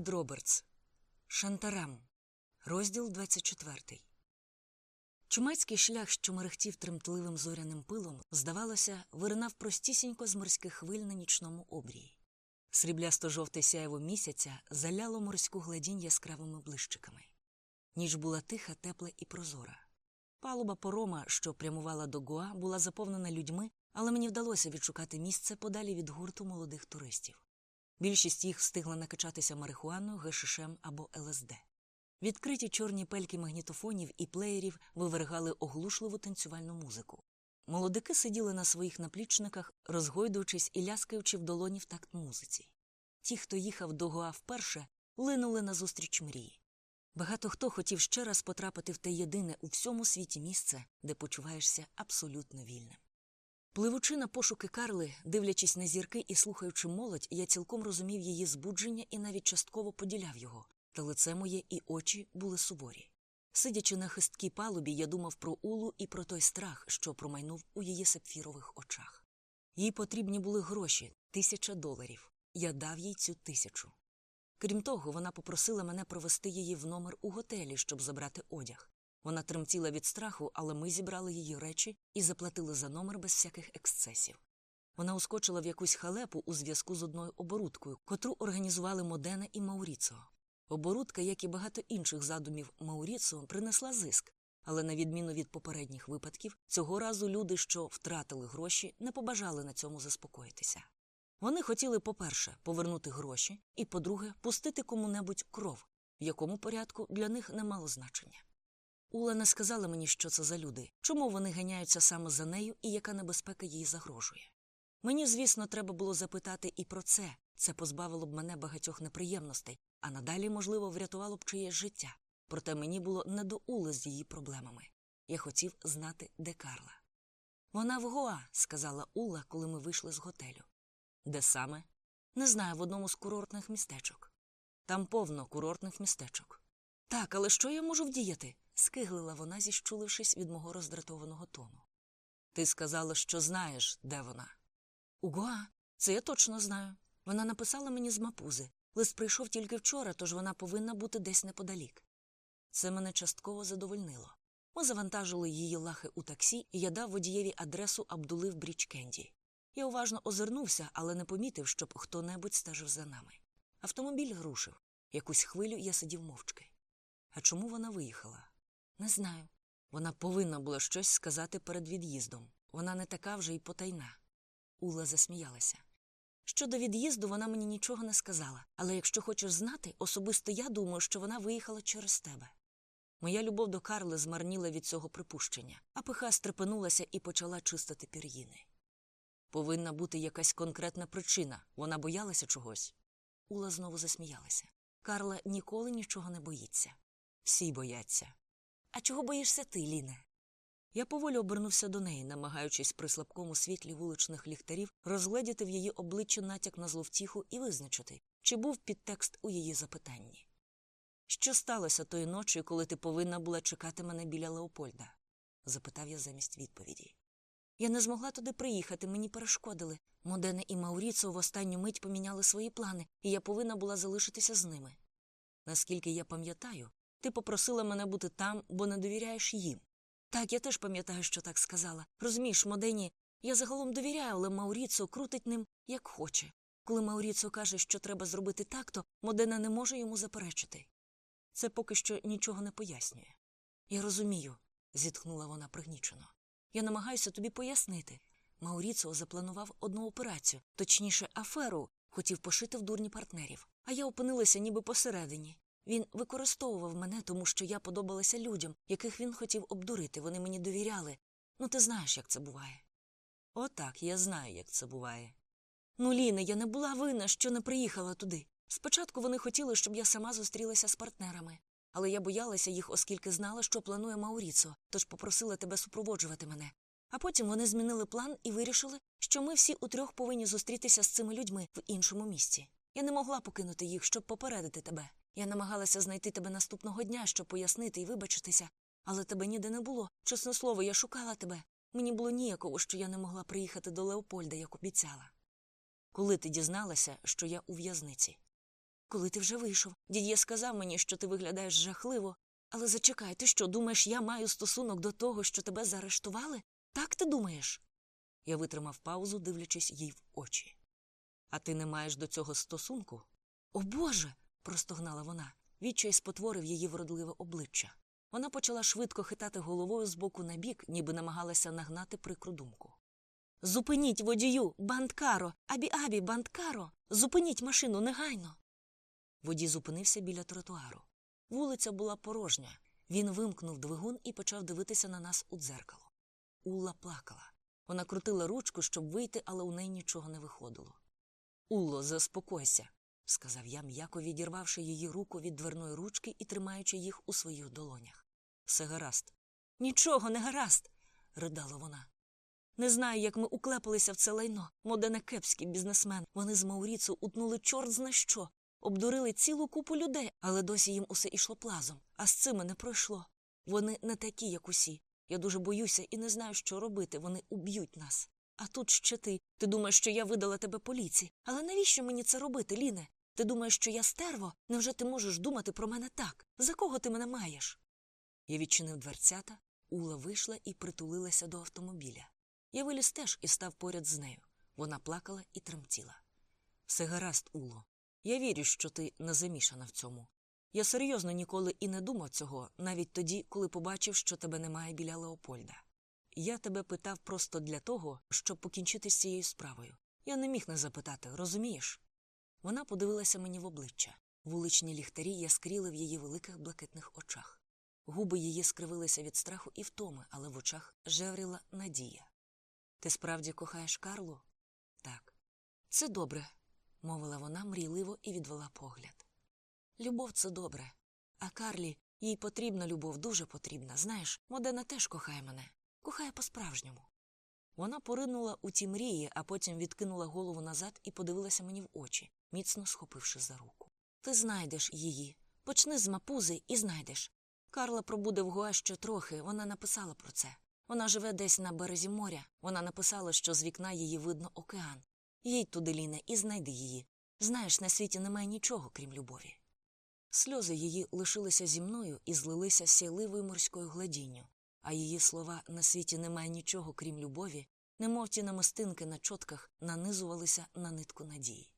Девід Робертс Шантарам. Розділ 24. Чумацький шлях, що мерехтів тремтливим зоряним пилом, здавалося, виринав простісінько з морських хвиль на нічному обрії. Сріблясто жовте сяєво місяця заляло морську гладінь яскравими блищиками. Ніч була тиха, тепла і прозора. Палуба порома, що прямувала до Гуа, була заповнена людьми, але мені вдалося відшукати місце подалі від гурту молодих туристів. Більшість їх встигла накачатися марихуаною, гешишем або ЛСД. Відкриті чорні пельки магнітофонів і плеєрів вивергали оглушливу танцювальну музику. Молодики сиділи на своїх наплічниках, розгойдуючись і ляскаючи в долоні в такт музиці. Ті, хто їхав до Гоа вперше, линули назустріч мрії. Багато хто хотів ще раз потрапити в те єдине у всьому світі місце, де почуваєшся абсолютно вільним. Пливучи на пошуки Карли, дивлячись на зірки і слухаючи молодь, я цілком розумів її збудження і навіть частково поділяв його, та лице моє і очі були суворі. Сидячи на хисткій палубі, я думав про Улу і про той страх, що промайнув у її сапфірових очах. Їй потрібні були гроші тисяча доларів. Я дав їй цю тисячу. Крім того, вона попросила мене провести її в номер у готелі, щоб забрати одяг. Вона тремтіла від страху, але ми зібрали її речі і заплатили за номер без всяких ексцесів. Вона ускочила в якусь халепу у зв'язку з одною оборудкою, котру організували Модена і Мауріцо. Оборудка, як і багато інших задумів Мауріцо, принесла зиск, але, на відміну від попередніх випадків, цього разу люди, що втратили гроші, не побажали на цьому заспокоїтися. Вони хотіли, по-перше, повернути гроші, і, по-друге, пустити кому-небудь кров, в якому порядку для них не мало значення. Ула не сказала мені, що це за люди, чому вони ганяються саме за нею і яка небезпека їй загрожує. Мені, звісно, треба було запитати і про це це позбавило б мене багатьох неприємностей, а надалі, можливо, врятувало б чиєсь життя. Проте мені було не до Ули з її проблемами. Я хотів знати, де Карла. Вона в Гоа, сказала Ула, коли ми вийшли з готелю. Де саме? Не знаю, в одному з курортних містечок. Там повно курортних містечок. Так, але що я можу вдіяти? Скиглила вона, зіщулившись від мого роздратованого тону. Ти сказала, що знаєш, де вона. У Гоа? Це я точно знаю. Вона написала мені з мапузи. Лист прийшов тільки вчора, тож вона повинна бути десь неподалік. Це мене частково задовольнило. Ми завантажили її лахи у таксі, і я дав водієві адресу Абдули в Брічкенді. Я уважно озирнувся, але не помітив, щоб хто небудь стежив за нами. Автомобіль рушив. Якусь хвилю я сидів мовчки. А чому вона виїхала? Не знаю. Вона повинна була щось сказати перед від'їздом. Вона не така вже й потайна. Ула засміялася. Щодо від'їзду вона мені нічого не сказала, але якщо хочеш знати, особисто я думаю, що вона виїхала через тебе. Моя любов до Карли змарніла від цього припущення, а пиха стрепенулася і почала чистити пір'їни. Повинна бути якась конкретна причина. Вона боялася чогось. Ула знову засміялася. Карла ніколи нічого не боїться. Всі бояться. А чого боїшся ти, Ліне? Я поволі обернувся до неї, намагаючись при слабкому світлі вуличних ліхтарів розгледіти в її обличчі натяк на зловтіху і визначити, чи був підтекст у її запитанні. Що сталося тої ночі, коли ти повинна була чекати мене біля Леопольда? запитав я замість відповіді. Я не змогла туди приїхати, мені перешкодили. Модене і Мауріцо в останню мить поміняли свої плани, і я повинна була залишитися з ними. Наскільки я пам'ятаю, ти попросила мене бути там, бо не довіряєш їм. Так, я теж пам'ятаю, що так сказала. Розумієш, Модені, я загалом довіряю, але Мауріцо крутить ним, як хоче. Коли Мауріцо каже, що треба зробити так, то Модена не може йому заперечити. Це поки що нічого не пояснює. Я розумію, зітхнула вона пригнічено. Я намагаюся тобі пояснити. Мауріцо запланував одну операцію, точніше, аферу, хотів пошити в дурні партнерів, а я опинилася ніби посередині. Він використовував мене, тому що я подобалася людям, яких він хотів обдурити. Вони мені довіряли. Ну, ти знаєш, як це буває. Отак, я знаю, як це буває. Ну, Ліне, я не була винна, що не приїхала туди. Спочатку вони хотіли, щоб я сама зустрілася з партнерами, але я боялася їх, оскільки знала, що планує Мауріцо, тож попросила тебе супроводжувати мене. А потім вони змінили план і вирішили, що ми всі утрьох повинні зустрітися з цими людьми в іншому місці. Я не могла покинути їх, щоб попередити тебе. Я намагалася знайти тебе наступного дня, щоб пояснити і вибачитися, але тебе ніде не було. Чесне слово, я шукала тебе. Мені було ніякого, що я не могла приїхати до Леопольда, як обіцяла. Коли ти дізналася, що я у в'язниці? коли ти вже вийшов. Дід'є сказав мені, що ти виглядаєш жахливо. Але зачекай, ти що, думаєш, я маю стосунок до того, що тебе заарештували? Так ти думаєш? Я витримав паузу, дивлячись їй в очі. А ти не маєш до цього стосунку? О Боже. Простогнала вона. Відчай спотворив її вродливе обличчя. Вона почала швидко хитати головою з боку на бік, ніби намагалася нагнати прикру думку. Зупиніть водію, банткаро, абі-абі, банткаро, зупиніть машину негайно. Водій зупинився біля тротуару. Вулиця була порожня. Він вимкнув двигун і почав дивитися на нас у дзеркало. Улла плакала. Вона крутила ручку, щоб вийти, але у неї нічого не виходило. Улло, заспокойся, сказав я, м'яко відірвавши її руку від дверної ручки і тримаючи їх у своїх долонях. Все гаразд. Нічого не гаразд, ридала вона. Не знаю, як ми уклепалися в це лайно. Модене кепський бізнесмен. Вони з Мауріцу утнули чорт зна що, обдурили цілу купу людей, але досі їм усе ішло плазом, а з цими не пройшло. Вони не такі, як усі. Я дуже боюся і не знаю, що робити. Вони уб'ють нас. А тут ще ти. Ти думаєш, що я видала тебе поліції. Але навіщо мені це робити, Ліне? Ти думаєш, що я стерво? Невже ти можеш думати про мене так? За кого ти мене маєш? Я відчинив дверцята, Ула вийшла і притулилася до автомобіля. Я виліз теж і став поряд з нею. Вона плакала і тремтіла. Все гаразд, Уло. Я вірю, що ти не замішана в цьому. Я серйозно ніколи і не думав цього, навіть тоді, коли побачив, що тебе немає біля Леопольда. Я тебе питав просто для того, щоб покінчити з цією справою. Я не міг не запитати, розумієш? Вона подивилася мені в обличчя. Вуличні ліхтарі яскріли в її великих блакитних очах. Губи її скривилися від страху і втоми, але в очах жевріла надія. Ти справді кохаєш Карлу? Так. Це добре, мовила вона мрійливо і відвела погляд. Любов це добре. А Карлі, їй потрібна любов, дуже потрібна. Знаєш, Модена теж кохає мене, кохає по-справжньому. Вона поринула у ті мрії, а потім відкинула голову назад і подивилася мені в очі, міцно схопивши за руку. Ти знайдеш її. Почни з мапузи і знайдеш. Карла пробуде в Гоа ще трохи, вона написала про це. Вона живе десь на березі моря. Вона написала, що з вікна її видно океан. Їдь туди, Ліне, і знайди її. Знаєш, на світі немає нічого, крім любові. Сльози її лишилися зі мною і злилися сяйливою морською гладінню, а її слова на світі немає нічого, крім любові, немов ті намистинки на чотках нанизувалися на нитку надії.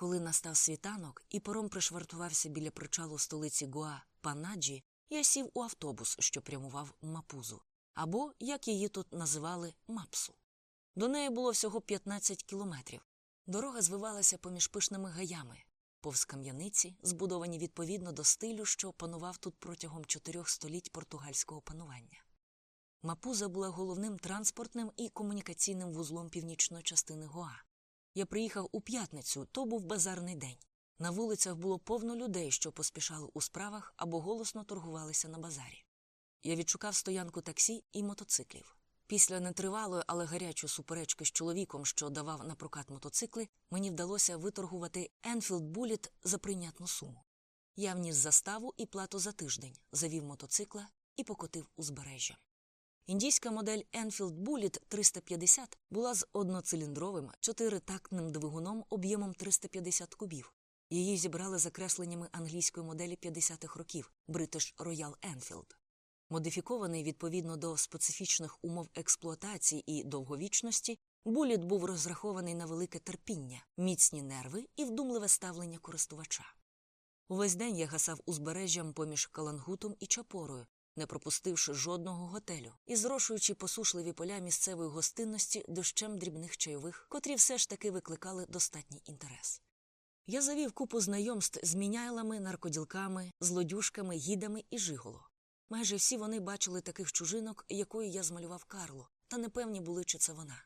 Коли настав світанок і пором пришвартувався біля причалу столиці Гоа Панаджі, я сів у автобус, що прямував Мапузу, або, як її тут називали, Мапсу. До неї було всього 15 кілометрів. Дорога звивалася поміж пишними гаями, повз кам'яниці, збудовані відповідно до стилю, що панував тут протягом чотирьох століть португальського панування. Мапуза була головним транспортним і комунікаційним вузлом північної частини Гоа. Я приїхав у п'ятницю, то був базарний день. На вулицях було повно людей, що поспішали у справах або голосно торгувалися на базарі. Я відшукав стоянку таксі і мотоциклів. Після нетривалої, але гарячої суперечки з чоловіком, що давав на прокат мотоцикли, мені вдалося виторгувати Enfield Bullet за прийнятну суму. Я вніс заставу і плату за тиждень, завів мотоцикла і покотив узбережжям. Індійська модель Enfield Bullet 350 була з одноциліндровим чотиритактним двигуном об'ємом 350 кубів. Її зібрали за кресленнями англійської моделі 50-х років British Royal Enfield. Модифікований відповідно до специфічних умов експлуатації і довговічності, буліт був розрахований на велике терпіння, міцні нерви і вдумливе ставлення користувача. Увесь день я гасав узбережжям поміж Калангутом і Чапорою, не пропустивши жодного готелю і зрошуючи посушливі поля місцевої гостинності дощем дрібних чайових, котрі все ж таки викликали достатній інтерес. Я завів купу знайомств з міняйлами, наркоділками, злодюшками, гідами і жиголо. Майже всі вони бачили таких чужинок, якою я змалював Карлу, та непевні були, чи це вона.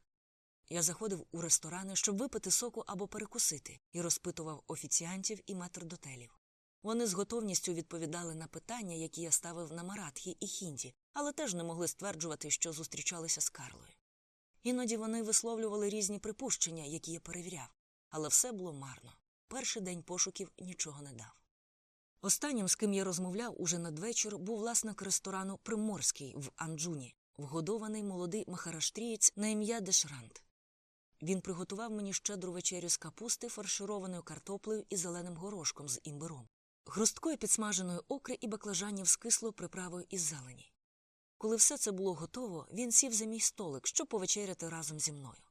Я заходив у ресторани, щоб випити соку або перекусити, і розпитував офіціантів і метрдотелів. Вони з готовністю відповідали на питання, які я ставив на маратхі і хінді, але теж не могли стверджувати, що зустрічалися з Карлою. Іноді вони висловлювали різні припущення, які я перевіряв, але все було марно. Перший день пошуків нічого не дав. Останнім, з ким я розмовляв уже надвечір, був власник ресторану Приморський в Анджуні, вгодований молодий махараштрієць на ім'я Дешрант. він приготував мені щедру вечерю з капусти, фаршированою картоплею і зеленим горошком з імбиром, хрусткою підсмаженої окри і баклажанів з кислою приправою із зелені. Коли все це було готово, він сів за мій столик, щоб повечеряти разом зі мною.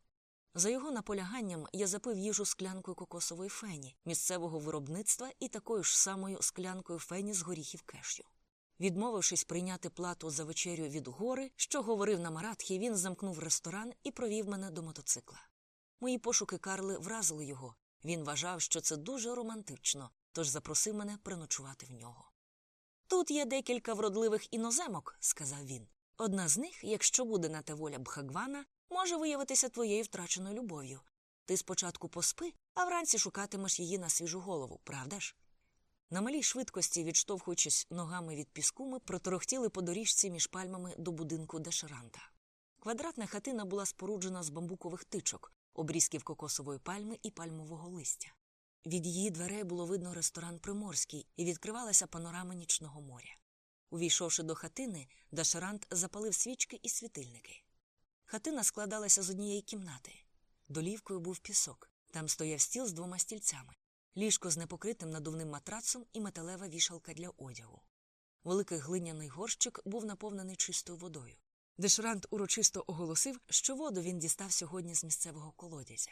За його наполяганням я запив їжу склянкою кокосової фені, місцевого виробництва і такою ж самою склянкою фені з горіхів кешю. Відмовившись прийняти плату за вечерю від гори, що говорив на маратхі, він замкнув ресторан і провів мене до мотоцикла. Мої пошуки Карли вразили його. Він вважав, що це дуже романтично, тож запросив мене приночувати в нього. Тут є декілька вродливих іноземок, сказав він. Одна з них, якщо буде на те воля Бхагвана, може виявитися твоєю втраченою любов'ю. Ти спочатку поспи, а вранці шукатимеш її на свіжу голову, правда ж? На малій швидкості, відштовхуючись ногами від піску, ми проторохтіли по доріжці між пальмами до будинку Дешеранта. Квадратна хатина була споруджена з бамбукових тичок, обрізків кокосової пальми і пальмового листя. Від її дверей було видно ресторан Приморський і відкривалася панорама нічного моря. Увійшовши до хатини, Дашерант запалив свічки і світильники. Хатина складалася з однієї кімнати. Долівкою був пісок. Там стояв стіл з двома стільцями, ліжко з непокритим надувним матрацом і металева вішалка для одягу. Великий глиняний горщик був наповнений чистою водою. Дешрант урочисто оголосив, що воду він дістав сьогодні з місцевого колодязя.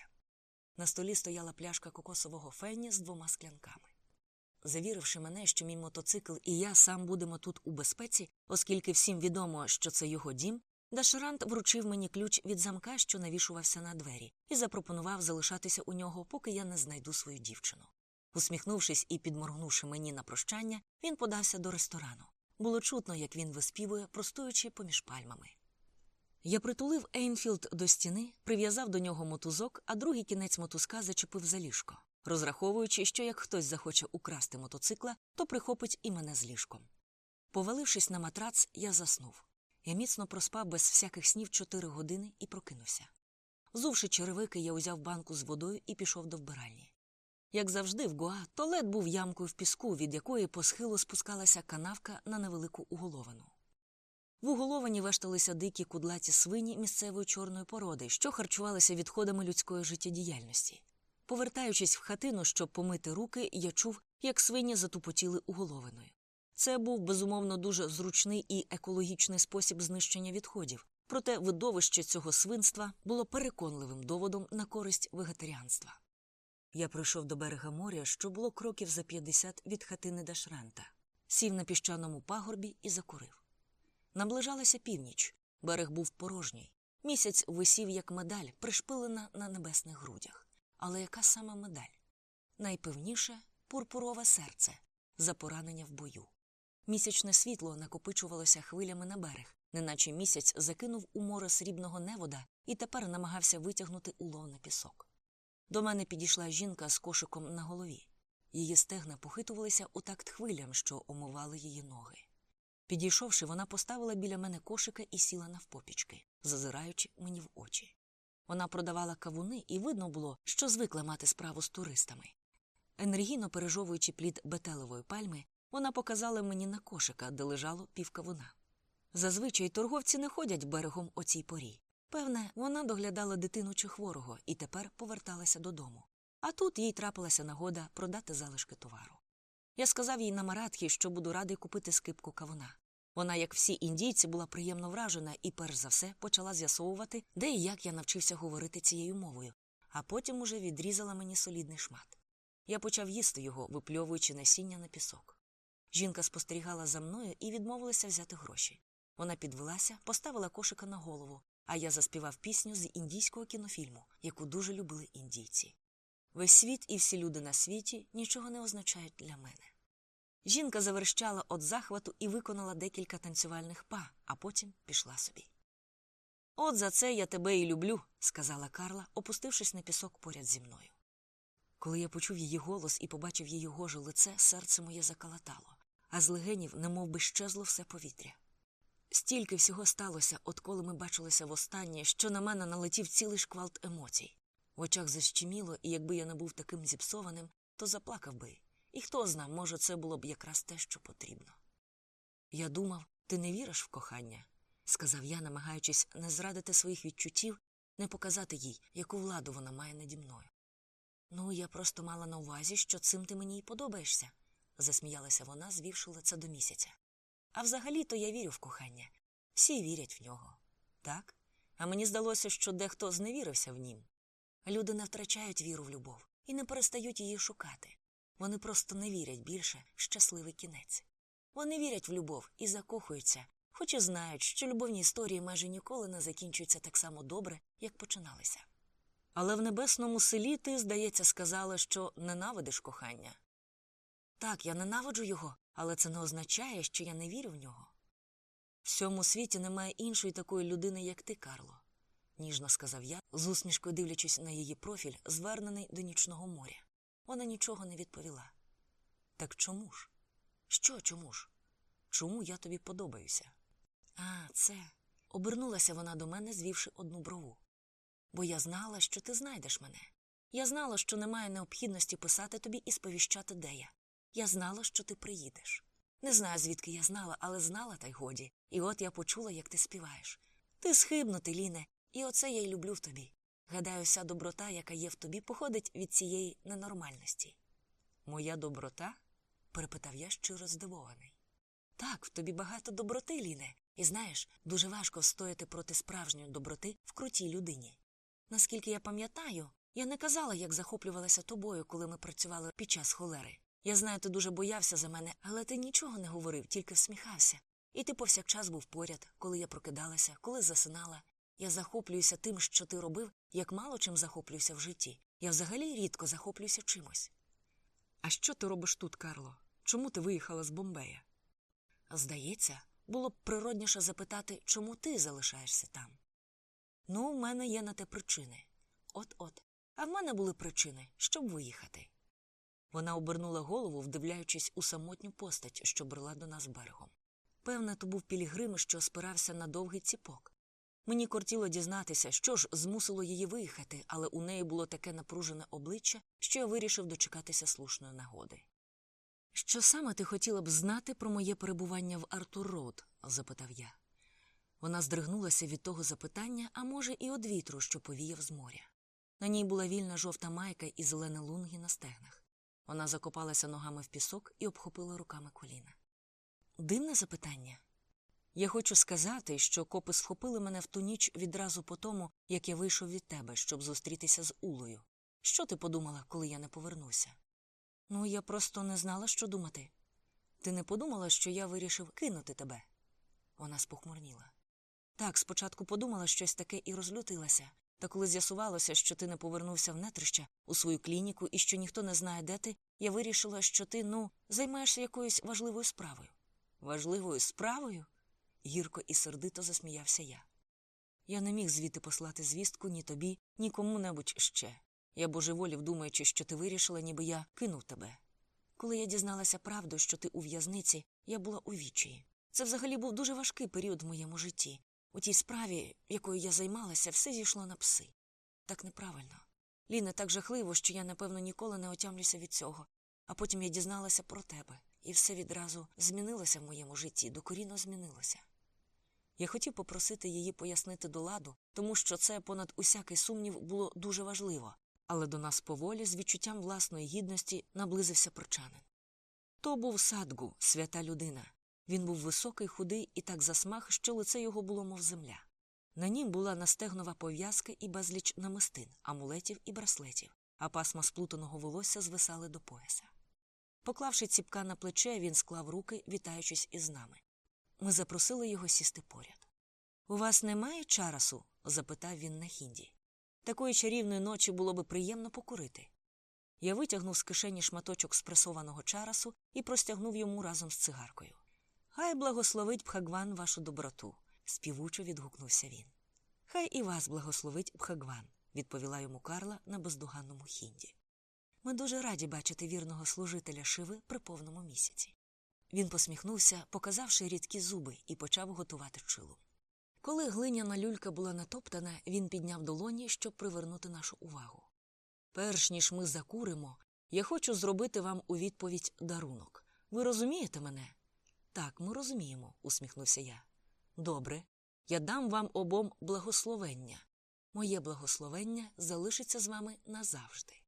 На столі стояла пляшка кокосового фені з двома склянками. Завіривши мене, що мій мотоцикл і я сам будемо тут у безпеці, оскільки всім відомо, що це його дім, Дашерант вручив мені ключ від замка, що навішувався на двері, і запропонував залишатися у нього, поки я не знайду свою дівчину. Усміхнувшись і підморгнувши мені на прощання, він подався до ресторану. Було чутно, як він виспівує, простуючи поміж пальмами. Я притулив Enfield до стіни, прив'язав до нього мотузок, а другий кінець мотузка зачепив за ліжко, розраховуючи, що як хтось захоче украсти мотоцикла, то прихопить і мене з ліжком. Повалившись на матрац, я заснув. Я міцно проспав без всяких снів чотири години і прокинувся. Взувши черевики, я узяв банку з водою і пішов до вбиральні. Як завжди, в Гоа туалет був ямкою в піску, від якої по схилу спускалася канавка на невелику улоговину. В уголовані вешталися дикі кудлаті свині місцевої чорної породи, що харчувалися відходами людської життєдіяльності. Повертаючись в хатину, щоб помити руки, я чув, як свині затупотіли уголовиною. Це був безумовно дуже зручний і екологічний спосіб знищення відходів, проте видовище цього свинства було переконливим доводом на користь вегетаріанства. Я прийшов до берега моря, що було кроків за 50 від хатини Дашранта, сів на піщаному пагорбі і закурив. Наближалася північ, берег був порожній. Місяць висів, як медаль, пришпилена на небесних грудях. Але яка саме медаль? Найпевніше пурпурове серце за поранення в бою. Місячне світло накопичувалося хвилями на берег, неначе місяць закинув у море срібного невода і тепер намагався витягнути улов на пісок. До мене підійшла жінка з кошиком на голові. Її стегна похитувалися у такт хвилям, що омивали її ноги. Підійшовши, вона поставила біля мене кошика і сіла навпопічки, зазираючи мені в очі. Вона продавала кавуни, і видно було, що звикла мати справу з туристами. Енергійно пережовуючи плід бетелевої пальми, вона показала мені на кошика, де лежало півкавуна. Зазвичай торговці не ходять берегом о цій порі. Певне, вона доглядала дитину чи хворого і тепер поверталася додому. А тут їй трапилася нагода продати залишки товару. Я сказав їй на маратхі, що буду радий купити скипку кавуна. Вона, як всі індійці, була приємно вражена і, перш за все, почала з'ясовувати, де і як я навчився говорити цією мовою, а потім уже відрізала мені солідний шмат. Я почав їсти його, випльовуючи насіння на пісок. Жінка спостерігала за мною і відмовилася взяти гроші. Вона підвелася, поставила кошика на голову, а я заспівав пісню з індійського кінофільму, яку дуже любили індійці. Весь світ і всі люди на світі нічого не означають для мене. Жінка заверщала від захвату і виконала декілька танцювальних па, а потім пішла собі. От за це я тебе і люблю, сказала Карла, опустившись на пісок поряд зі мною. Коли я почув її голос і побачив її гоже лице, серце моє закалатало, а з легенів немов би щезло все повітря. Стільки всього сталося, отколи ми бачилися востаннє, що на мене налетів цілий шквалт емоцій. В очах защеміло, і якби я не був таким зіпсованим, то заплакав би. І хто зна, може, це було б якраз те, що потрібно. Я думав, ти не віриш в кохання, сказав я, намагаючись не зрадити своїх відчуттів, не показати їй, яку владу вона має наді мною. Ну, я просто мала на увазі, що цим ти мені й подобаєшся, засміялася вона, звівши лице до місяця. А взагалі-то я вірю в кохання. Всі вірять в нього. Так? А мені здалося, що дехто зневірився в нім. Люди не втрачають віру в любов і не перестають її шукати. Вони просто не вірять більше в щасливий кінець. Вони вірять в любов і закохуються, хоч і знають, що любовні історії майже ніколи не закінчуються так само добре, як починалися. Але в небесному селі ти, здається, сказала, що ненавидиш кохання. Так, я ненавиджу його, але це не означає, що я не вірю в нього. В цьому світі немає іншої такої людини, як ти, Карло, ніжно сказав я, з усмішкою дивлячись на її профіль, звернений до нічного моря. Вона нічого не відповіла. Так чому ж? Що чому ж? Чому я тобі подобаюся? А, це. Обернулася вона до мене, звівши одну брову. Бо я знала, що ти знайдеш мене. Я знала, що немає необхідності писати тобі і сповіщати, де я. Я знала, що ти приїдеш. Не знаю, звідки я знала, але знала, та й годі. І от я почула, як ти співаєш. Ти схибнути, Ліне, і оце я й люблю в тобі. Гадаю, вся доброта, яка є в тобі, походить від цієї ненормальності. Моя доброта? перепитав я щиро здивований. Так, в тобі багато доброти, Ліне, і знаєш, дуже важко встояти проти справжньої доброти в крутій людині. Наскільки я пам'ятаю, я не казала, як захоплювалася тобою, коли ми працювали під час холери. Я знаю, ти дуже боявся за мене, але ти нічого не говорив, тільки всміхався. І ти повсякчас був поряд, коли я прокидалася, коли засинала. Я захоплююся тим, що ти робив, як мало чим захоплююся в житті. Я взагалі рідко захоплююся чимось. А що ти робиш тут, Карло? Чому ти виїхала з Бомбея? Здається, було б природніше запитати, чому ти залишаєшся там. Ну, в мене є на те причини. От-от. А в мене були причини, щоб виїхати. Вона обернула голову, вдивляючись у самотню постать, що брела до нас берегом. Певне, то був пілігрим, що спирався на довгий ціпок. Мені кортіло дізнатися, що ж змусило її виїхати, але у неї було таке напружене обличчя, що я вирішив дочекатися слушної нагоди. Що саме ти хотіла б знати про моє перебування в Артур Роуд? запитав я. Вона здригнулася від того запитання, а може, і од вітру, що повіяв з моря. На ній була вільна жовта майка і зелені лунги на стегнах. Вона закопалася ногами в пісок і обхопила руками коліна. Дивне запитання. Я хочу сказати, що копи схопили мене в ту ніч відразу по тому, як я вийшов від тебе, щоб зустрітися з Улою. Що ти подумала, коли я не повернуся? Ну, я просто не знала, що думати. Ти не подумала, що я вирішив кинути тебе? Вона спохмурніла. Так, спочатку подумала щось таке і розлютилася, та коли з'ясувалося, що ти не повернувся в нетрища у свою клініку і що ніхто не знає, де ти, я вирішила, що ти, ну, займаєшся якоюсь важливою справою. Важливою справою? Гірко і сердито засміявся я. Я не міг звідти послати звістку ні тобі, ні кому-небудь ще. Я божеволів, думаючи, що ти вирішила, ніби я кинув тебе. Коли я дізналася правду, що ти у в'язниці, я була у вічії. Це взагалі був дуже важкий період в моєму житті. У тій справі, якою я займалася, все зійшло на пси. Так неправильно. Ліна, так жахливо, що я, напевно, ніколи не отямлюся від цього. А потім я дізналася про тебе, і все відразу змінилося в моєму житті, докорінно змінилося. Я хотів попросити її пояснити до ладу, тому що це понад усякий сумнів було дуже важливо, але до нас поволі з відчуттям власної гідності наблизився прочанин. То був садгу, свята людина. Він був високий, худий і так засмах, що лице його було, мов земля. На нім була настегнова пов'язка і безліч намистин, амулетів і браслетів, а пасма сплутаного волосся звисали до пояса. Поклавши ціпка на плече, він склав руки, вітаючись із нами. Ми запросили його сісти поряд. У вас немає чарасу? запитав він на хінді. Такої чарівної ночі було би приємно покурити. Я витягнув з кишені шматочок спресованого чарасу і простягнув йому разом з цигаркою. Хай благословить Бхагван вашу доброту, співучо відгукнувся він. Хай і вас благословить Бхагван, відповіла йому Карла на бездоганному хінді. Ми дуже раді бачити вірного служителя Шиви при повному місяці. Він посміхнувся, показавши рідкі зуби, і почав готувати чилу. Коли глиняна люлька була натоптана, він підняв долоні, щоб привернути нашу увагу. Перш ніж ми закуримо, я хочу зробити вам у відповідь дарунок. Ви розумієте мене? Так, ми розуміємо, усміхнувся я. Добре, я дам вам обом благословення. Моє благословення залишиться з вами назавжди.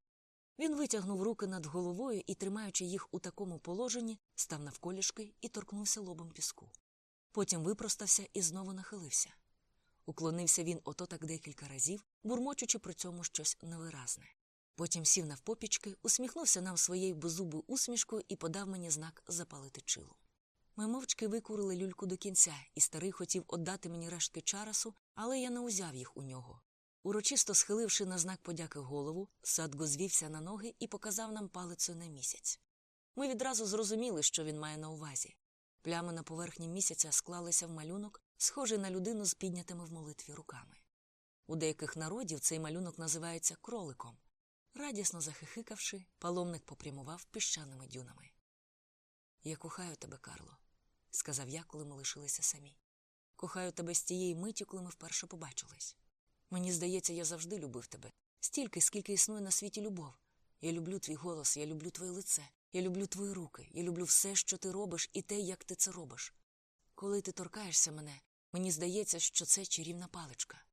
Він витягнув руки над головою і, тримаючи їх у такому положенні, став навколішки і торкнувся лобом піску. Потім випростався і знову нахилився. Уклонився він ото так декілька разів, бурмочучи при цьому щось невиразне. Потім сів навпопічки, усміхнувся нам своєю беззубою усмішкою і подав мені знак запалити чилу. Ми мовчки викурили люльку до кінця, і старий хотів отдати мені рештки чарасу, але я не узяв їх у нього. Урочисто схиливши на знак подяки голову, Садго звівся на ноги і показав нам палицю на місяць. Ми відразу зрозуміли, що він має на увазі. Плями на поверхні місяця склалися в малюнок, схожий на людину з піднятими в молитві руками. У деяких народів цей малюнок називається кроликом. Радісно захихикавши, паломник попрямував піщаними дюнами. Я кохаю тебе, Карло, сказав я, коли ми лишилися самі. Кохаю тебе з тієї миті, коли ми вперше побачились. Мені здається, я завжди любив тебе. Стільки, скільки існує на світі любов. Я люблю твій голос, я люблю твоє лице, я люблю твої руки, я люблю все, що ти робиш, і те, як ти це робиш. Коли ти торкаєшся мене, мені здається, що це чарівна паличка.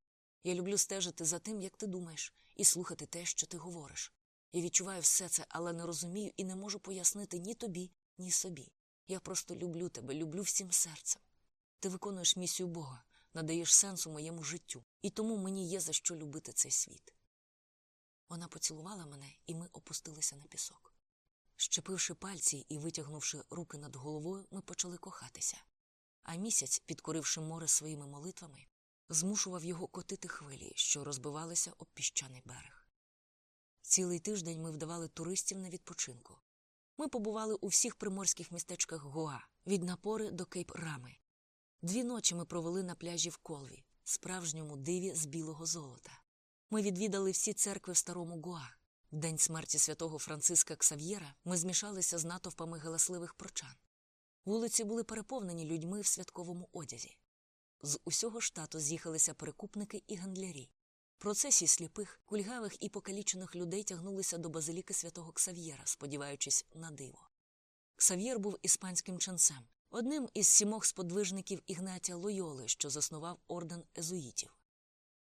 Я люблю стежити за тим, як ти думаєш, і слухати те, що ти говориш. Я відчуваю все це, але не розумію і не можу пояснити ні тобі, ні собі. Я просто люблю тебе, люблю всім серцем. Ти виконуєш місію Бога, надаєш сенсу моєму життю, і тому мені є за що любити цей світ. Вона поцілувала мене, і ми опустилися на пісок. Щепивши пальці і витягнувши руки над головою, ми почали кохатися. А місяць, підкоривши море своїми молитвами, змушував його котити хвилі, що розбивалися об піщаний берег. Цілий тиждень ми вдавали туристів на відпочинку. Ми побували у всіх приморських містечках Гоа, від напори до Кейп Рами. Дві ночі ми провели на пляжі в Колві, справжньому диві з білого золота. Ми відвідали всі церкви в старому Гоа. В день смерті святого Франциска Ксав'єра ми змішалися з натовпами галасливих прочан. Вулиці були переповнені людьми в святковому одязі. З усього штату з'їхалися перекупники і гандлярі. Процесії сліпих, кульгавих і покалічених людей тягнулися до базиліки святого Ксав'єра, сподіваючись на диво. Ксав'єр був іспанським ченцем, одним із сімох сподвижників Ігнатія Лойоли, що заснував орден езуїтів.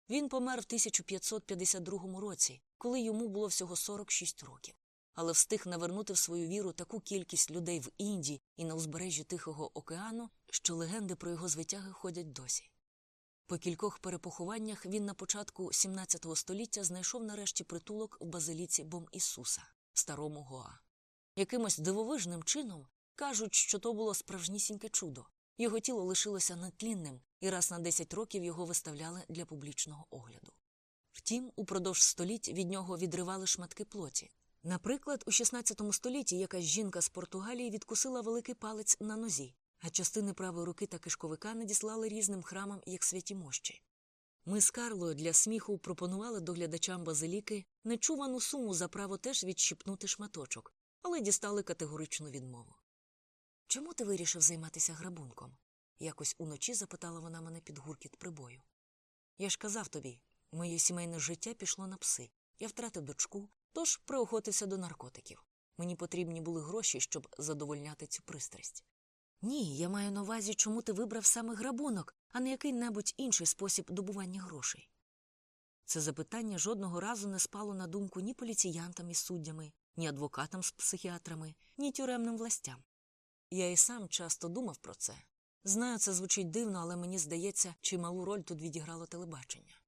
Він помер в 1552 році, коли йому було всього 46 років, але встиг навернути в свою віру таку кількість людей в Індії і на узбережжі Тихого океану, що легенди про його звитяги ходять досі. По кількох перепохованнях він на початку XVII століття знайшов нарешті притулок в базиліці Бом Ісуса, старому Гоа. Якимось дивовижним чином кажуть, що то було справжнісіньке чудо. Його тіло лишилося нетлінним, і раз на 10 років його виставляли для публічного огляду. Втім, упродовж століть від нього відривали шматки плоті. Наприклад, у XVI столітті якась жінка з Португалії відкусила великий палець на нозі, а частини правої руки та кишковика надіслали різним храмам як святі мощі. Ми з Карлою для сміху пропонували доглядачам базиліки нечувану суму за право теж відщипнути шматочок, але дістали категоричну відмову. Чому ти вирішив займатися грабунком? якось уночі запитала вона мене під гуркіт прибою. Я ж казав тобі, моє сімейне життя пішло на пси. Я втратив дочку, тож приохотився до наркотиків. Мені потрібні були гроші, щоб задовольняти цю пристрасть. Ні, я маю на увазі, чому ти вибрав саме грабунок, а не який небудь інший спосіб добування грошей. Це запитання жодного разу не спало на думку ні поліціянтам із суддями, ні адвокатам з психіатрами, ні тюремним властям. Я і сам часто думав про це. Знаю, це звучить дивно, але мені здається, чималу роль тут відіграло телебачення.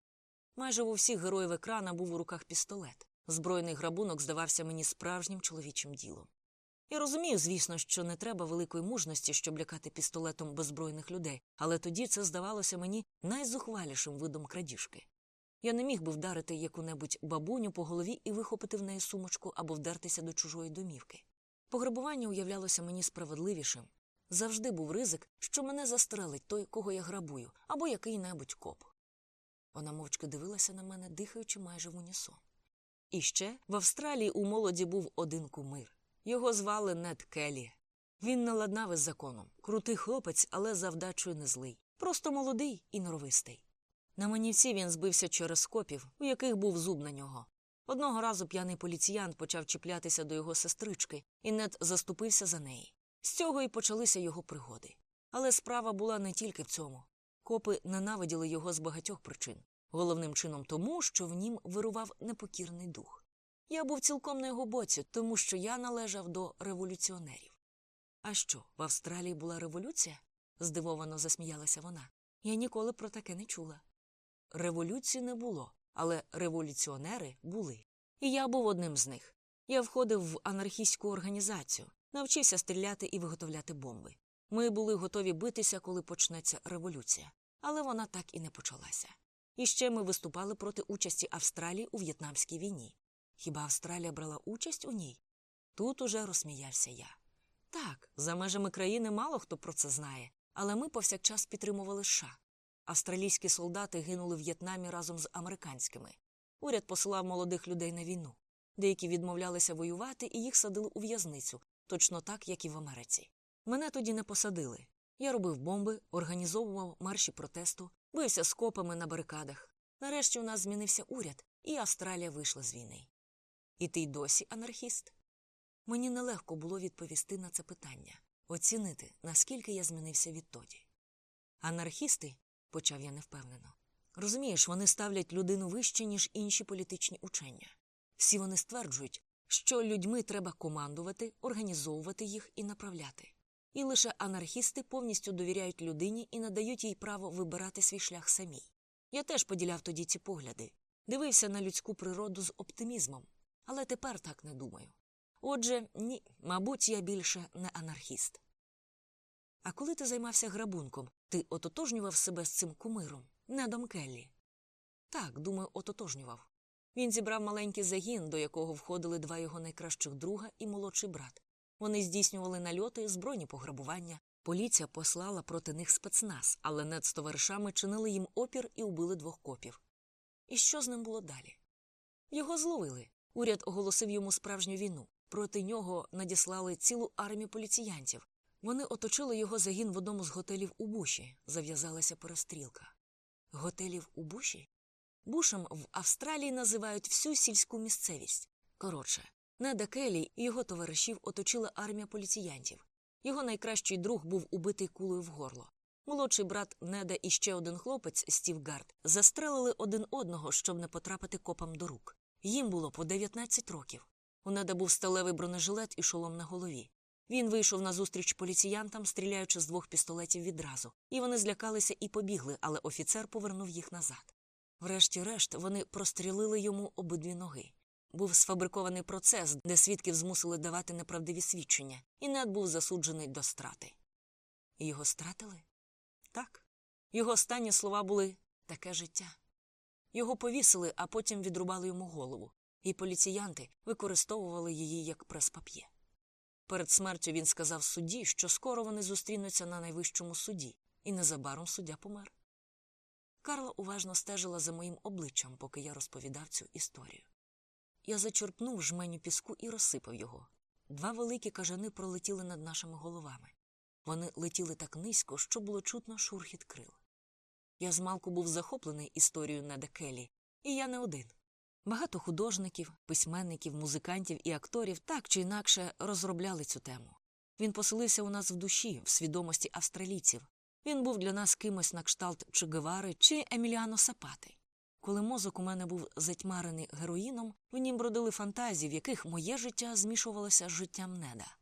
Майже у всіх героїв екрана був у руках пістолет. Збройний грабунок здавався мені справжнім чоловічим ділом. Я розумію, звісно, що не треба великої мужності, щоб лякати пістолетом беззбройних людей, але тоді це здавалося мені найзухвалішим видом крадіжки. Я не міг би вдарити яку-небудь бабуню по голові і вихопити в неї сумочку або вдертися до чужої домівки. Пограбування уявлялося мені справедливішим. Завжди був ризик, що мене застрелить той, кого я грабую, або який-небудь коп. Вона мовчки дивилася на мене, дихаючи майже в унісон. І ще в Австралії у молоді був один кумир. Його звали Нед Келлі. Він не ладнав із законом. Крутий хлопець, але за вдачою не злий. Просто молодий і норовистий. На манівці він збився через копів, у яких був зуб на нього. Одного разу п'яний поліціянт почав чіплятися до його сестрички, і Нед заступився за неї. З цього і почалися його пригоди. Але справа була не тільки в цьому. Копи ненавиділи його з багатьох причин. головним чином тому, що в нім вирував непокірний дух. Я був цілком на його боці, тому що я належав до революціонерів. А що, в Австралії була революція? здивовано засміялася вона. Я ніколи про таке не чула. Революції не було, але революціонери були. І я був одним з них. Я входив в анархістську організацію, навчився стріляти і виготовляти бомби. Ми були готові битися, коли почнеться революція, але вона так і не почалася. І ще ми виступали проти участі Австралії у В'єтнамській війні. Хіба Австралія брала участь у ній? Тут уже розсміявся я. Так, за межами країни мало хто про це знає, але ми повсякчас підтримували США. Австралійські солдати гинули в В'єтнамі разом з американськими. Уряд посилав молодих людей на війну. Деякі відмовлялися воювати і їх садили у в'язницю, точно так, як і в Америці. Мене тоді не посадили. Я робив бомби, організовував марші протесту, бився з копами на барикадах. Нарешті у нас змінився уряд, і Австралія вийшла з війни. І ти й досі анархіст? Мені нелегко було відповісти на це питання, оцінити, наскільки я змінився відтоді. Анархісти, почав я невпевнено. Розумієш, вони ставлять людину вище, ніж інші політичні учення. Всі вони стверджують, що людьми треба командувати, організовувати їх і направляти. І лише анархісти повністю довіряють людині і надають їй право вибирати свій шлях самій. Я теж поділяв тоді ці погляди, дивився на людську природу з оптимізмом, але тепер так не думаю. Отже, ні, мабуть, я більше не анархіст. А коли ти займався грабунком, ти ототожнював себе з цим кумиром, недом Келлі? Так, думаю, ототожнював. Він зібрав маленький загін, до якого входили два його найкращих друга і молодший брат. Вони здійснювали нальоти, збройні пограбування. Поліція послала проти них спецназ, але нед з товаришами чинили їм опір і убили двох копів. І що з ним було далі? Його зловили. Уряд оголосив йому справжню війну. Проти нього надіслали цілу армію поліціянтів. Вони оточили його загін в одному з готелів у Буші. Зав'язалася перестрілка. Готелів у Буші? Бушем в Австралії називають всю сільську місцевість. Коротше, Неда Келлі і його товаришів оточила армія поліціянтів. Його найкращий друг був убитий кулею в горло. Молодший брат Неда і ще один хлопець Стів Гард застрелили один одного, щоб не потрапити копам до рук. Їм було по 19 років. У Неда був сталевий бронежилет і шолом на голові. Він вийшов назустріч поліціянтам, стріляючи з двох пістолетів відразу, і вони злякалися і побігли, але офіцер повернув їх назад. Врешті-решт вони прострілили йому обидві ноги. Був сфабрикований процес, де свідків змусили давати неправдиві свідчення, і Нед був засуджений до страти. Його стратили? Так. Його останні слова були таке життя. Його повісили, а потім відрубали йому голову, і поліціянти використовували її як прес-пап'є. Перед смертю він сказав судді, що скоро вони зустрінуться на найвищому суді, і незабаром суддя помер. Карла уважно стежила за моїм обличчям, поки я розповідав цю історію. Я зачерпнув жменю піску і розсипав його. Два великі кажани пролетіли над нашими головами. Вони летіли так низько, що було чутно шурхіт крил. Я змалку був захоплений історією Неда Келлі, і я не один. Багато художників, письменників, музикантів і акторів так чи інакше розробляли цю тему. Він поселився у нас в душі, в свідомості австралійців. Він був для нас кимось на кшталт Че Гевари чи Еміліано Сапати. Коли мозок у мене був затьмарений героїном, в нім бродили фантазії, в яких моє життя змішувалося з життям неда.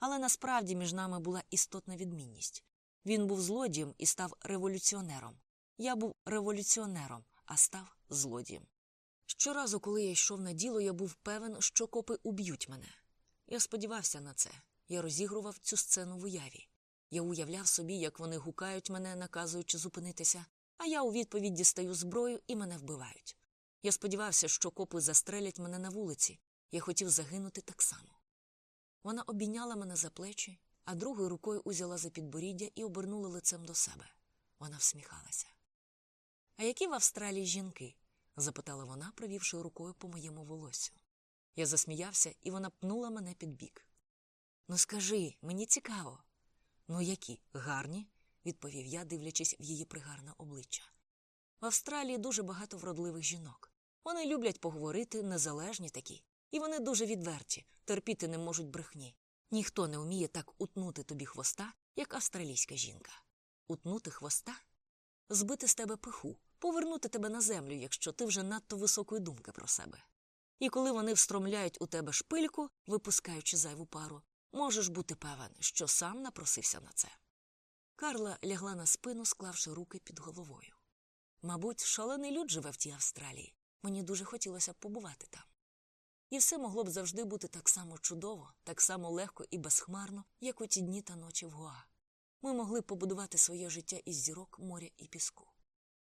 Але насправді між нами була істотна відмінність. Він був злодієм і став революціонером. Я був революціонером, а став злодієм. Щоразу, коли я йшов на діло, я був певен, що копи уб'ють мене. Я сподівався на це. Я розігрував цю сцену в уяві. Я уявляв собі, як вони гукають мене, наказуючи зупинитися, а я у відповідь дістаю зброю і мене вбивають. Я сподівався, що копи застрелять мене на вулиці. Я хотів загинути так само. Вона обійняла мене за плечі, а другою рукою узяла за підборіддя і обернула лицем до себе. Вона всміхалася. А які в Австралії жінки? Запитала вона, провівши рукою по моєму волосю. Я засміявся, і вона пнула мене під бік. Ну, скажи, мені цікаво. Ну, які? Гарні? відповів я, дивлячись в її пригарне обличчя. В Австралії дуже багато вродливих жінок. Вони люблять поговорити, незалежні такі, і вони дуже відверті, терпіти не можуть брехні. Ніхто не вміє так утнути тобі хвоста, як австралійська жінка. Утнути хвоста? Збити з тебе пиху, повернути тебе на землю, якщо ти вже надто високої думки про себе. І коли вони встромляють у тебе шпильку, випускаючи зайву пару, можеш бути певен, що сам напросився на це. Карла лягла на спину, склавши руки під головою. Мабуть, шалений люд живе в тій Австралії. Мені дуже хотілося б побувати там. І все могло б завжди бути так само чудово, так само легко і безхмарно, як у ті дні та ночі в Гоа. Ми могли побудувати своє життя із зірок, моря і піску.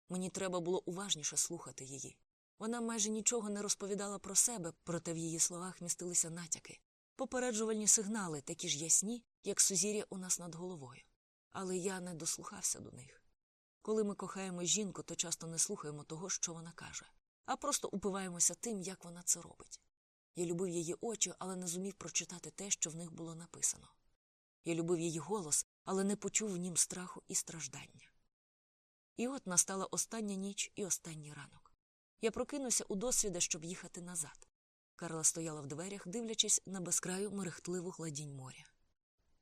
Мені треба було уважніше слухати її. Вона майже нічого не розповідала про себе, проте в її словах містилися натяки, попереджувальні сигнали, такі ж ясні, як сузір'я у нас над головою. Але я не дослухався до них. Коли ми кохаємо жінку, то часто не слухаємо того, що вона каже, а просто упиваємося тим, як вона це робить. Я любив її очі, але не зумів прочитати те, що в них було написано. Я любив її голос, але не почув в нім страху і страждання. І от настала остання ніч і останній ранок. Я прокинувся у досвіда, щоб їхати назад. Карла стояла в дверях, дивлячись на безкраю мерехтливу гладінь моря.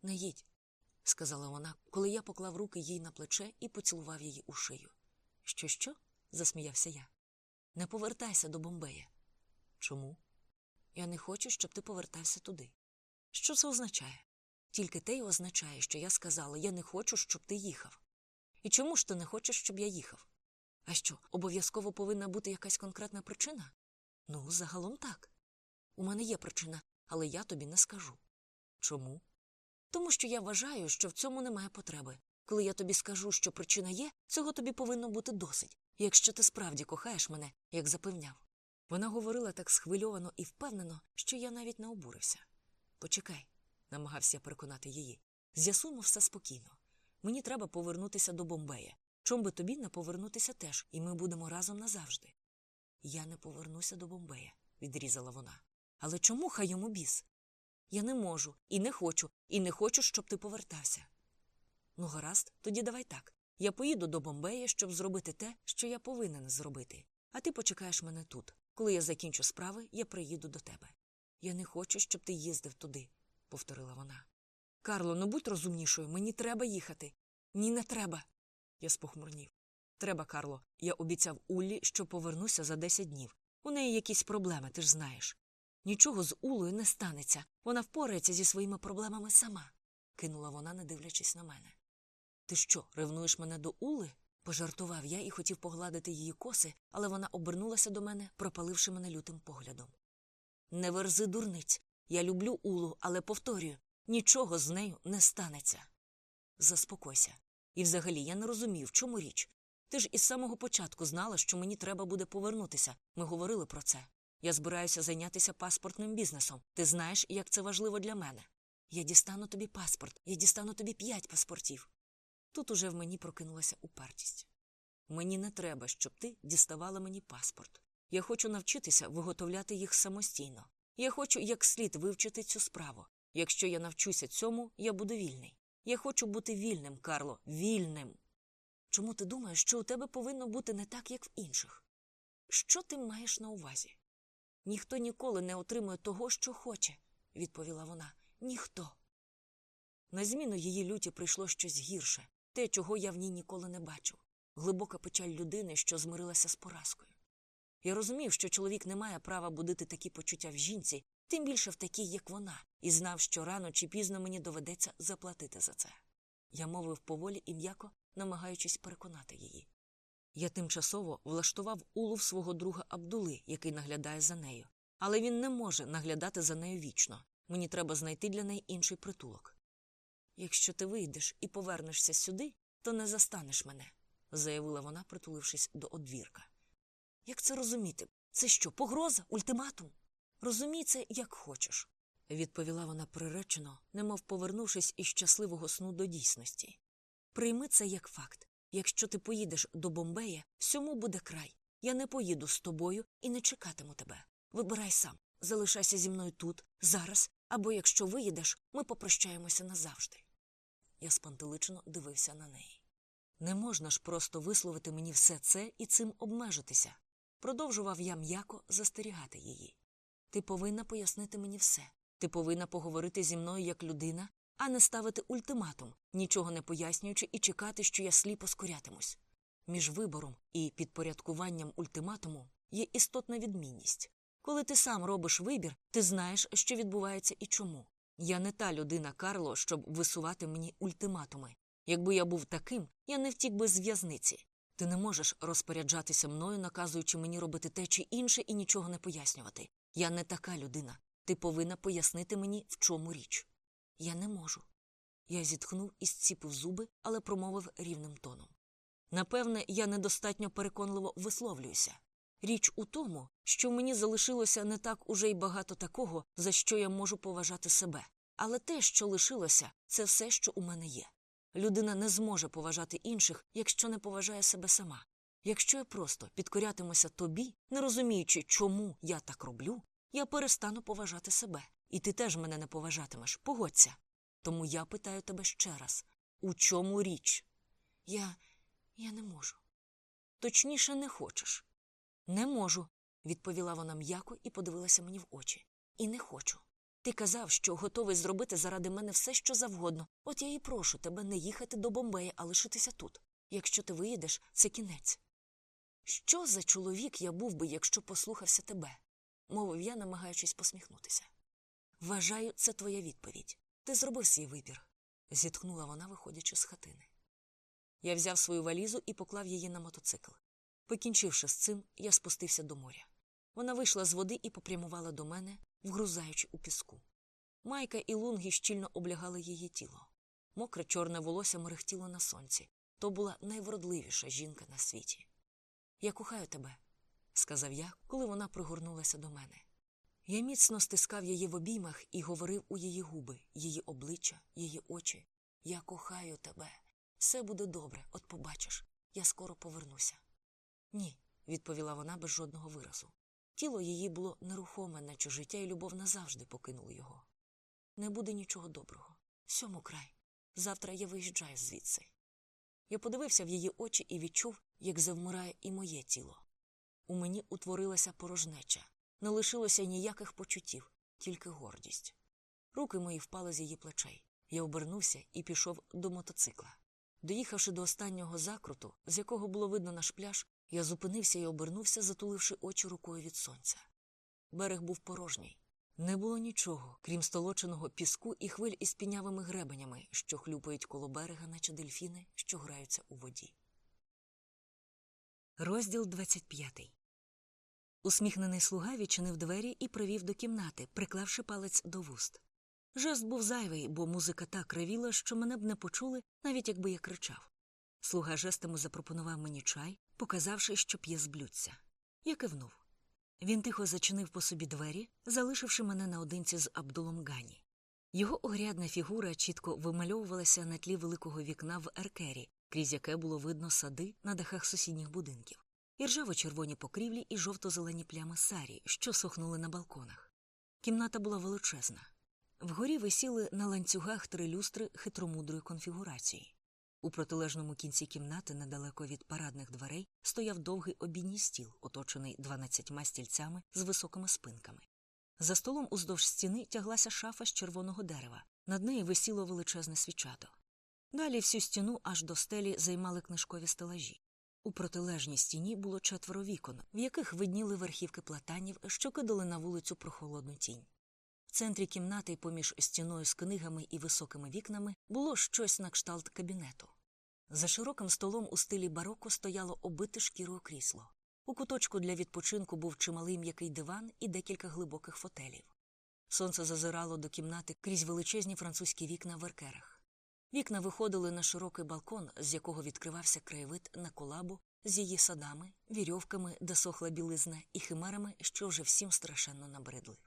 Не їдь, сказала вона, коли я поклав руки їй на плече і поцілував її у шию. Що, що? засміявся я. Не повертайся до Бомбея. Чому? Я не хочу, щоб ти повертався туди. Що це означає? Тільки те й означає, що я сказала я не хочу, щоб ти їхав. І чому ж ти не хочеш, щоб я їхав? А що, обов'язково повинна бути якась конкретна причина? Ну, загалом так. У мене є причина, але я тобі не скажу. Чому? Тому що я вважаю, що в цьому немає потреби. Коли я тобі скажу, що причина є, цього тобі повинно бути досить, якщо ти справді кохаєш мене, як запевняв. Вона говорила так схвильовано і впевнено, що я навіть не обурився. Почекай, намагався переконати її. З'ясуємо все спокійно. Мені треба повернутися до Бомбея. Чом би тобі не повернутися теж, і ми будемо разом назавжди. Я не повернуся до Бомбея, відрізала вона. Але чому хай йому біс? Я не можу, і не хочу, і не хочу, щоб ти повертався. Ну, гаразд, тоді давай так. Я поїду до Бомбея, щоб зробити те, що я повинен зробити, а ти почекаєш мене тут. Коли я закінчу справи, я приїду до тебе. Я не хочу, щоб ти їздив туди, повторила вона. Карло, ну будь розумнішою, мені треба їхати. Ні, не треба. Я спохмурнів. Треба, Карло. Я обіцяв Уллі, що повернуся за десять днів. У неї якісь проблеми, ти ж знаєш. Нічого з Улою не станеться. Вона впорається зі своїми проблемами сама, кинула вона, не дивлячись на мене. Ти що, ревнуєш мене до Ули? пожартував я і хотів погладити її коси, але вона обернулася до мене, пропаливши мене лютим поглядом. Не верзи дурниць. Я люблю Улу, але повторюю нічого з нею не станеться. Заспокойся. І взагалі я не розумів, в чому річ. Ти ж із самого початку знала, що мені треба буде повернутися. Ми говорили про це. Я збираюся зайнятися паспортним бізнесом. Ти знаєш, як це важливо для мене. Я дістану тобі паспорт, я дістану тобі п'ять паспортів. Тут уже в мені прокинулася упертість. Мені не треба, щоб ти діставала мені паспорт. Я хочу навчитися виготовляти їх самостійно. Я хочу як слід вивчити цю справу. Якщо я навчуся цьому, я буду вільний. Я хочу бути вільним, Карло, вільним. Чому ти думаєш, що у тебе повинно бути не так, як в інших? Що ти маєш на увазі? Ніхто ніколи не отримує того, що хоче, відповіла вона. Ніхто. На зміну її люті прийшло щось гірше, те, чого я в ній ніколи не бачив глибока печаль людини, що змирилася з поразкою. Я розумів, що чоловік не має права будити такі почуття в жінці, тим більше в такій, як вона, і знав, що рано чи пізно мені доведеться заплатити за це. Я мовив поволі і м'яко, намагаючись переконати її. Я тимчасово влаштував улов свого друга Абдули, який наглядає за нею, але він не може наглядати за нею вічно. Мені треба знайти для неї інший притулок. Якщо ти вийдеш і повернешся сюди, то не застанеш мене, заявила вона, притулившись до одвірка. Як це розуміти? Це що, погроза, ультиматум? Розумій це, як хочеш, відповіла вона приречено, немов повернувшись із щасливого сну до дійсності. Прийми це як факт. Якщо ти поїдеш до Бомбея, всьому буде край. Я не поїду з тобою і не чекатиму тебе. Вибирай сам, залишайся зі мною тут, зараз, або якщо виїдеш, ми попрощаємося назавжди. Я спантеличено дивився на неї. Не можна ж просто висловити мені все це і цим обмежитися. Продовжував я м'яко застерігати її. Ти повинна пояснити мені все. Ти повинна поговорити зі мною як людина, а не ставити ультиматум, нічого не пояснюючи і чекати, що я сліпо скорятимусь. між вибором і підпорядкуванням ультиматуму є істотна відмінність. Коли ти сам робиш вибір, ти знаєш, що відбувається і чому. Я не та людина, Карло, щоб висувати мені ультиматуми. Якби я був таким, я не втік би з в'язниці. Ти не можеш розпоряджатися мною, наказуючи мені робити те чи інше і нічого не пояснювати. Я не така людина. Ти повинна пояснити мені, в чому річ. Я не можу. Я зітхнув і зціпив зуби, але промовив рівним тоном. Напевне, я недостатньо переконливо висловлююся. Річ у тому, що мені залишилося не так уже й багато такого, за що я можу поважати себе. Але те, що лишилося, це все, що у мене є. Людина не зможе поважати інших, якщо не поважає себе сама. Якщо я просто підкорятимуся тобі, не розуміючи, чому я так роблю, я перестану поважати себе, і ти теж мене не поважатимеш. Погодься. Тому я питаю тебе ще раз у чому річ? Я. я не можу. Точніше, не хочеш. Не можу, відповіла вона м'яко і подивилася мені в очі. І не хочу. Ти казав, що готовий зробити заради мене все, що завгодно. От я і прошу тебе не їхати до Бомбея, а лишитися тут. Якщо ти виїдеш, це кінець. Що за чоловік я був би, якщо послухався тебе? Мовив я, намагаючись посміхнутися. Вважаю, це твоя відповідь. Ти зробив свій вибір, зітхнула вона, виходячи з хатини. Я взяв свою валізу і поклав її на мотоцикл. Покінчивши з цим, я спустився до моря. Вона вийшла з води і попрямувала до мене, вгрузаючи у піску. Майка і лунги щільно облягали її тіло. Мокре чорне волосся мерехтіло на сонці. То була найвродливіша жінка на світі. Я кохаю тебе, сказав я, коли вона пригорнулася до мене. Я міцно стискав її в обіймах і говорив у її губи, її обличчя, її очі. Я кохаю тебе. Все буде добре, от побачиш. Я скоро повернуся. Ні, відповіла вона без жодного виразу. Тіло її було нерухоме, наче життя і любов назавжди покинули його. Не буде нічого доброго. Сьому край. Завтра я виїжджаю звідси. Я подивився в її очі і відчув, як завмирає і моє тіло. У мені утворилася порожнеча, не лишилося ніяких почуттів, тільки гордість. Руки мої впали з її плечей. Я обернувся і пішов до мотоцикла. Доїхавши до останнього закруту, з якого було видно наш пляж, я зупинився і обернувся, затуливши очі рукою від сонця. Берег був порожній. Не було нічого, крім столоченого піску і хвиль із пінявими гребенями, що хлюпають коло берега, наче дельфіни, що граються у воді. Розділ 25 Усміхнений слуга відчинив двері і привів до кімнати, приклавши палець до вуст. Жест був зайвий, бо музика так ревіла, що мене б не почули, навіть якби я кричав. Слуга жестами запропонував мені чай, показавши, що п'є з блюдця. Я кивнув. Він тихо зачинив по собі двері, залишивши мене наодинці з Абдулом Гані. Його огрядна фігура чітко вимальовувалася на тлі великого вікна в еркері, крізь яке було видно сади на дахах сусідніх будинків, і ржаво-червоні покрівлі і жовто-зелені плями сарі, що сохнули на балконах. Кімната була величезна. Вгорі висіли на ланцюгах три люстри хитромудрої конфігурації. У протилежному кінці кімнати, недалеко від парадних дверей, стояв довгий обідній стіл, оточений дванадцятьма стільцями з високими спинками. За столом уздовж стіни тяглася шафа з червоного дерева, над нею висіло величезне свічато. Далі всю стіну аж до стелі займали книжкові стелажі. У протилежній стіні було четверо вікон, в яких видніли верхівки платанів, що кидали на вулицю прохолодну тінь. В центрі кімнати, поміж стіною з книгами і високими вікнами, було щось на кшталт кабінету. За широким столом у стилі бароко стояло обите шкірою крісло. У куточку для відпочинку був чималий м'який диван і декілька глибоких фотелів. Сонце зазирало до кімнати крізь величезні французькі вікна в еркерах. Вікна виходили на широкий балкон, з якого відкривався краєвид на колабу з її садами, вірьовками, де сохла білизна, і химерами, що вже всім страшенно набридли.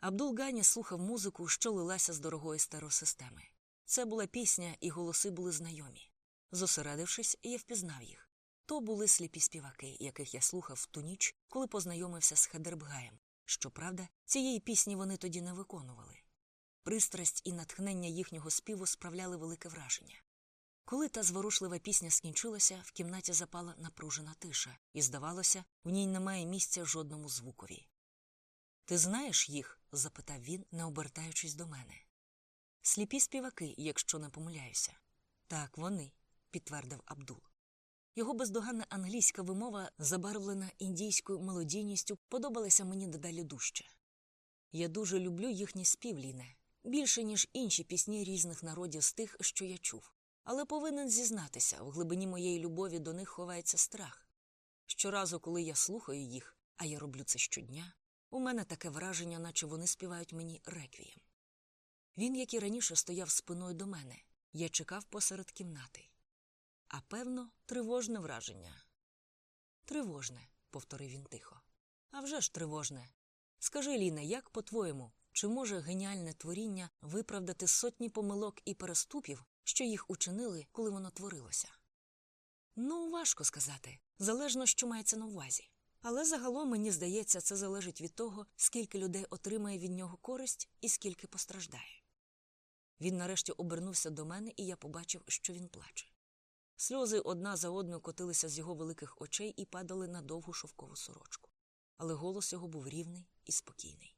Абдул Гані слухав музику, що лилася з дорогої стереосистеми. Це була пісня, і голоси були знайомі. Зосередившись, я впізнав їх. То були сліпі співаки, яких я слухав в ту ніч, коли познайомився з Хедербгаєм. Щоправда, цієї пісні вони тоді не виконували. Пристрасть і натхнення їхнього співу справляли велике враження. Коли та зворушлива пісня скінчилася, в кімнаті запала напружена тиша, і, здавалося, в ній немає місця жодному звукові. Ти знаєш їх? запитав він, не обертаючись до мене. Сліпі співаки, якщо не помиляюся. Так, вони, підтвердив Абдул. Його бездоганна англійська вимова, забарвлена індійською мелодійністю, подобалася мені дедалі дужче. Я дуже люблю їхній спів, Ліне, більше, ніж інші пісні різних народів з тих, що я чув. Але повинен зізнатися, в глибині моєї любові до них ховається страх. Щоразу, коли я слухаю їх, а я роблю це щодня, у мене таке враження, наче вони співають мені реквієм. Він, як і раніше, стояв спиною до мене. Я чекав посеред кімнати. А певно, тривожне враження. Тривожне, повторив він тихо. «А вже ж тривожне. Скажи, Ліне, як по-твоєму, чи може геніальне творіння виправдати сотні помилок і переступів, що їх учинили, коли воно творилося? Ну, важко сказати, залежно, що мається на увазі. Але загалом, мені здається, це залежить від того, скільки людей отримає від нього користь і скільки постраждає. Він нарешті обернувся до мене, і я побачив, що він плаче. Сльози одна за одною котилися з його великих очей і падали на довгу шовкову сорочку. Але голос його був рівний і спокійний.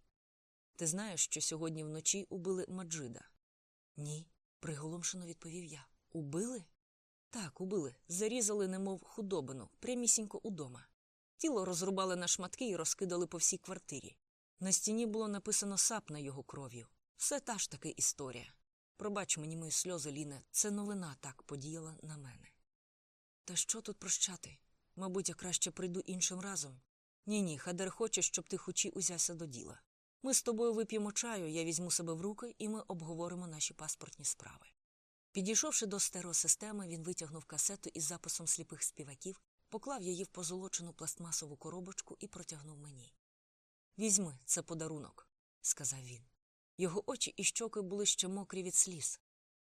Ти знаєш, що сьогодні вночі убили Маджида? Ні, приголомшено відповів я. Убили? Так, убили. Зарізали, немов худобину, прямісінько удома. Тіло розрубали на шматки і розкидали по всій квартирі. На стіні було написано сапна його кров'ю. Все та ж таки історія. Пробач мені мої сльози, Ліне, це новина так подіяла на мене. Та що тут прощати? Мабуть, я краще прийду іншим разом. Ні, ні, Хадер хоче, щоб ти хочі узявся до діла. Ми з тобою вип'ємо чаю, я візьму себе в руки, і ми обговоримо наші паспортні справи. Підійшовши до стереосистеми, він витягнув касету із записом сліпих співаків, поклав її в позолочену пластмасову коробочку і протягнув мені. Візьми, це подарунок, сказав він. Його очі і щоки були ще мокрі від сліз.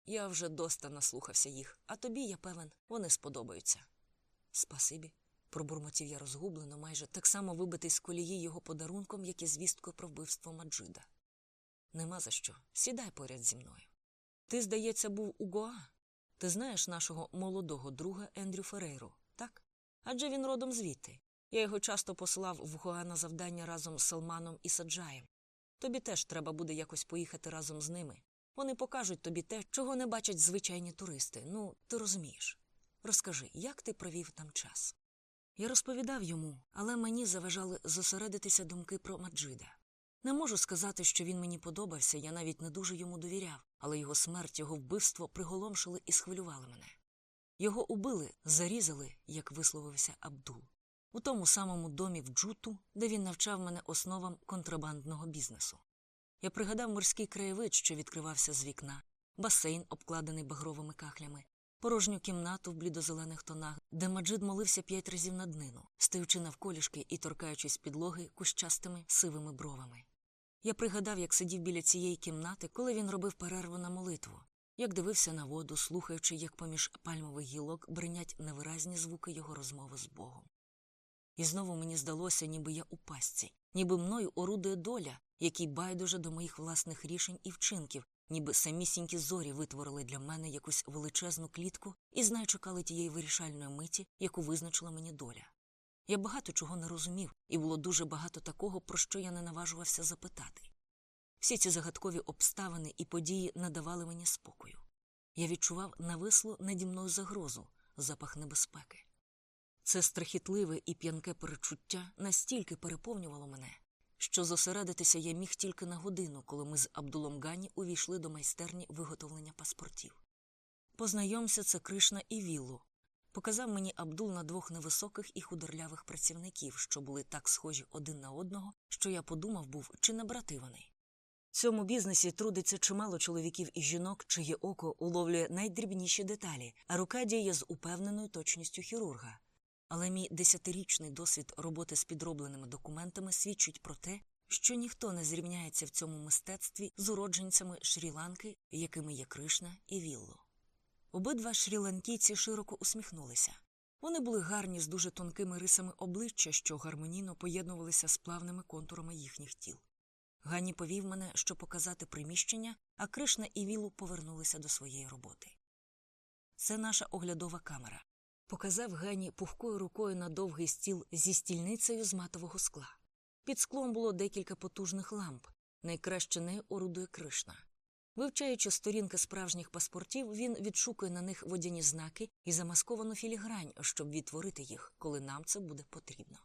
Я вже доста наслухався їх, а тобі, я певен, вони сподобаються. Спасибі, пробурмотів я розгублено, майже так само вибитий з колії його подарунком, як і звісткою про вбивство Маджида. Нема за що. Сідай поряд зі мною. Ти, здається, був у Гоа. Ти знаєш нашого молодого друга Ендрю Ферейру, так? Адже він родом звідти. Я його часто посилав в Гоа на завдання разом з Салманом і Саджаєм. Тобі теж треба буде якось поїхати разом з ними. Вони покажуть тобі те, чого не бачать звичайні туристи. Ну, ти розумієш. Розкажи, як ти провів там час? Я розповідав йому, але мені заважали зосередитися думки про Маджида. Не можу сказати, що він мені подобався, я навіть не дуже йому довіряв, але його смерть, його вбивство приголомшили і схвилювали мене. Його убили, зарізали, як висловився Абдул, у тому самому домі в Джуту, де він навчав мене основам контрабандного бізнесу. Я пригадав морський краєвид, що відкривався з вікна, басейн, обкладений багровими кахлями, порожню кімнату в блідозелених тонах, де Маджид молився п'ять разів на днину, стаючи навколішки і торкаючись підлоги кущастими сивими бровами. Я пригадав, як сидів біля цієї кімнати, коли він робив перерву на молитву, як дивився на воду, слухаючи, як поміж пальмових гілок бринять невиразні звуки його розмови з Богом. І знову мені здалося, ніби я у пастці, ніби мною орудує доля, який байдуже до моїх власних рішень і вчинків, ніби самісінькі зорі витворили для мене якусь величезну клітку і знай чекали тієї вирішальної миті, яку визначила мені доля. Я багато чого не розумів, і було дуже багато такого, про що я не наважувався запитати. Всі ці загадкові обставини і події надавали мені спокою. Я відчував навислу наді мною загрозу, запах небезпеки. Це страхітливе і п'янке перечуття настільки переповнювало мене, що зосередитися я міг тільки на годину, коли ми з Абдулом Гані увійшли до майстерні виготовлення паспортів. Познайомся, це Кришна і Віллу. Показав мені Абдул на двох невисоких і худорлявих працівників, що були так схожі один на одного, що я подумав був, чи не брати вони. В цьому бізнесі трудиться чимало чоловіків і жінок, чиє око уловлює найдрібніші деталі, а рука діє з упевненою точністю хірурга. Але мій десятирічний досвід роботи з підробленими документами свідчить про те, що ніхто не зрівняється в цьому мистецтві з уродженцями Шрі-Ланки, якими є Кришна і Вілло. Обидва шрі-ланкійці широко усміхнулися. Вони були гарні з дуже тонкими рисами обличчя, що гармонійно поєднувалися з плавними контурами їхніх тіл. Гані повів мене, щоб показати приміщення, а Кришна і Вілу повернулися до своєї роботи. Це наша оглядова камера. Показав Гані пухкою рукою на довгий стіл зі стільницею з матового скла. Під склом було декілька потужних ламп. Найкраще нею орудує Кришна. Вивчаючи сторінки справжніх паспортів, він відшукує на них водяні знаки і замасковану філігрань, щоб відтворити їх, коли нам це буде потрібно.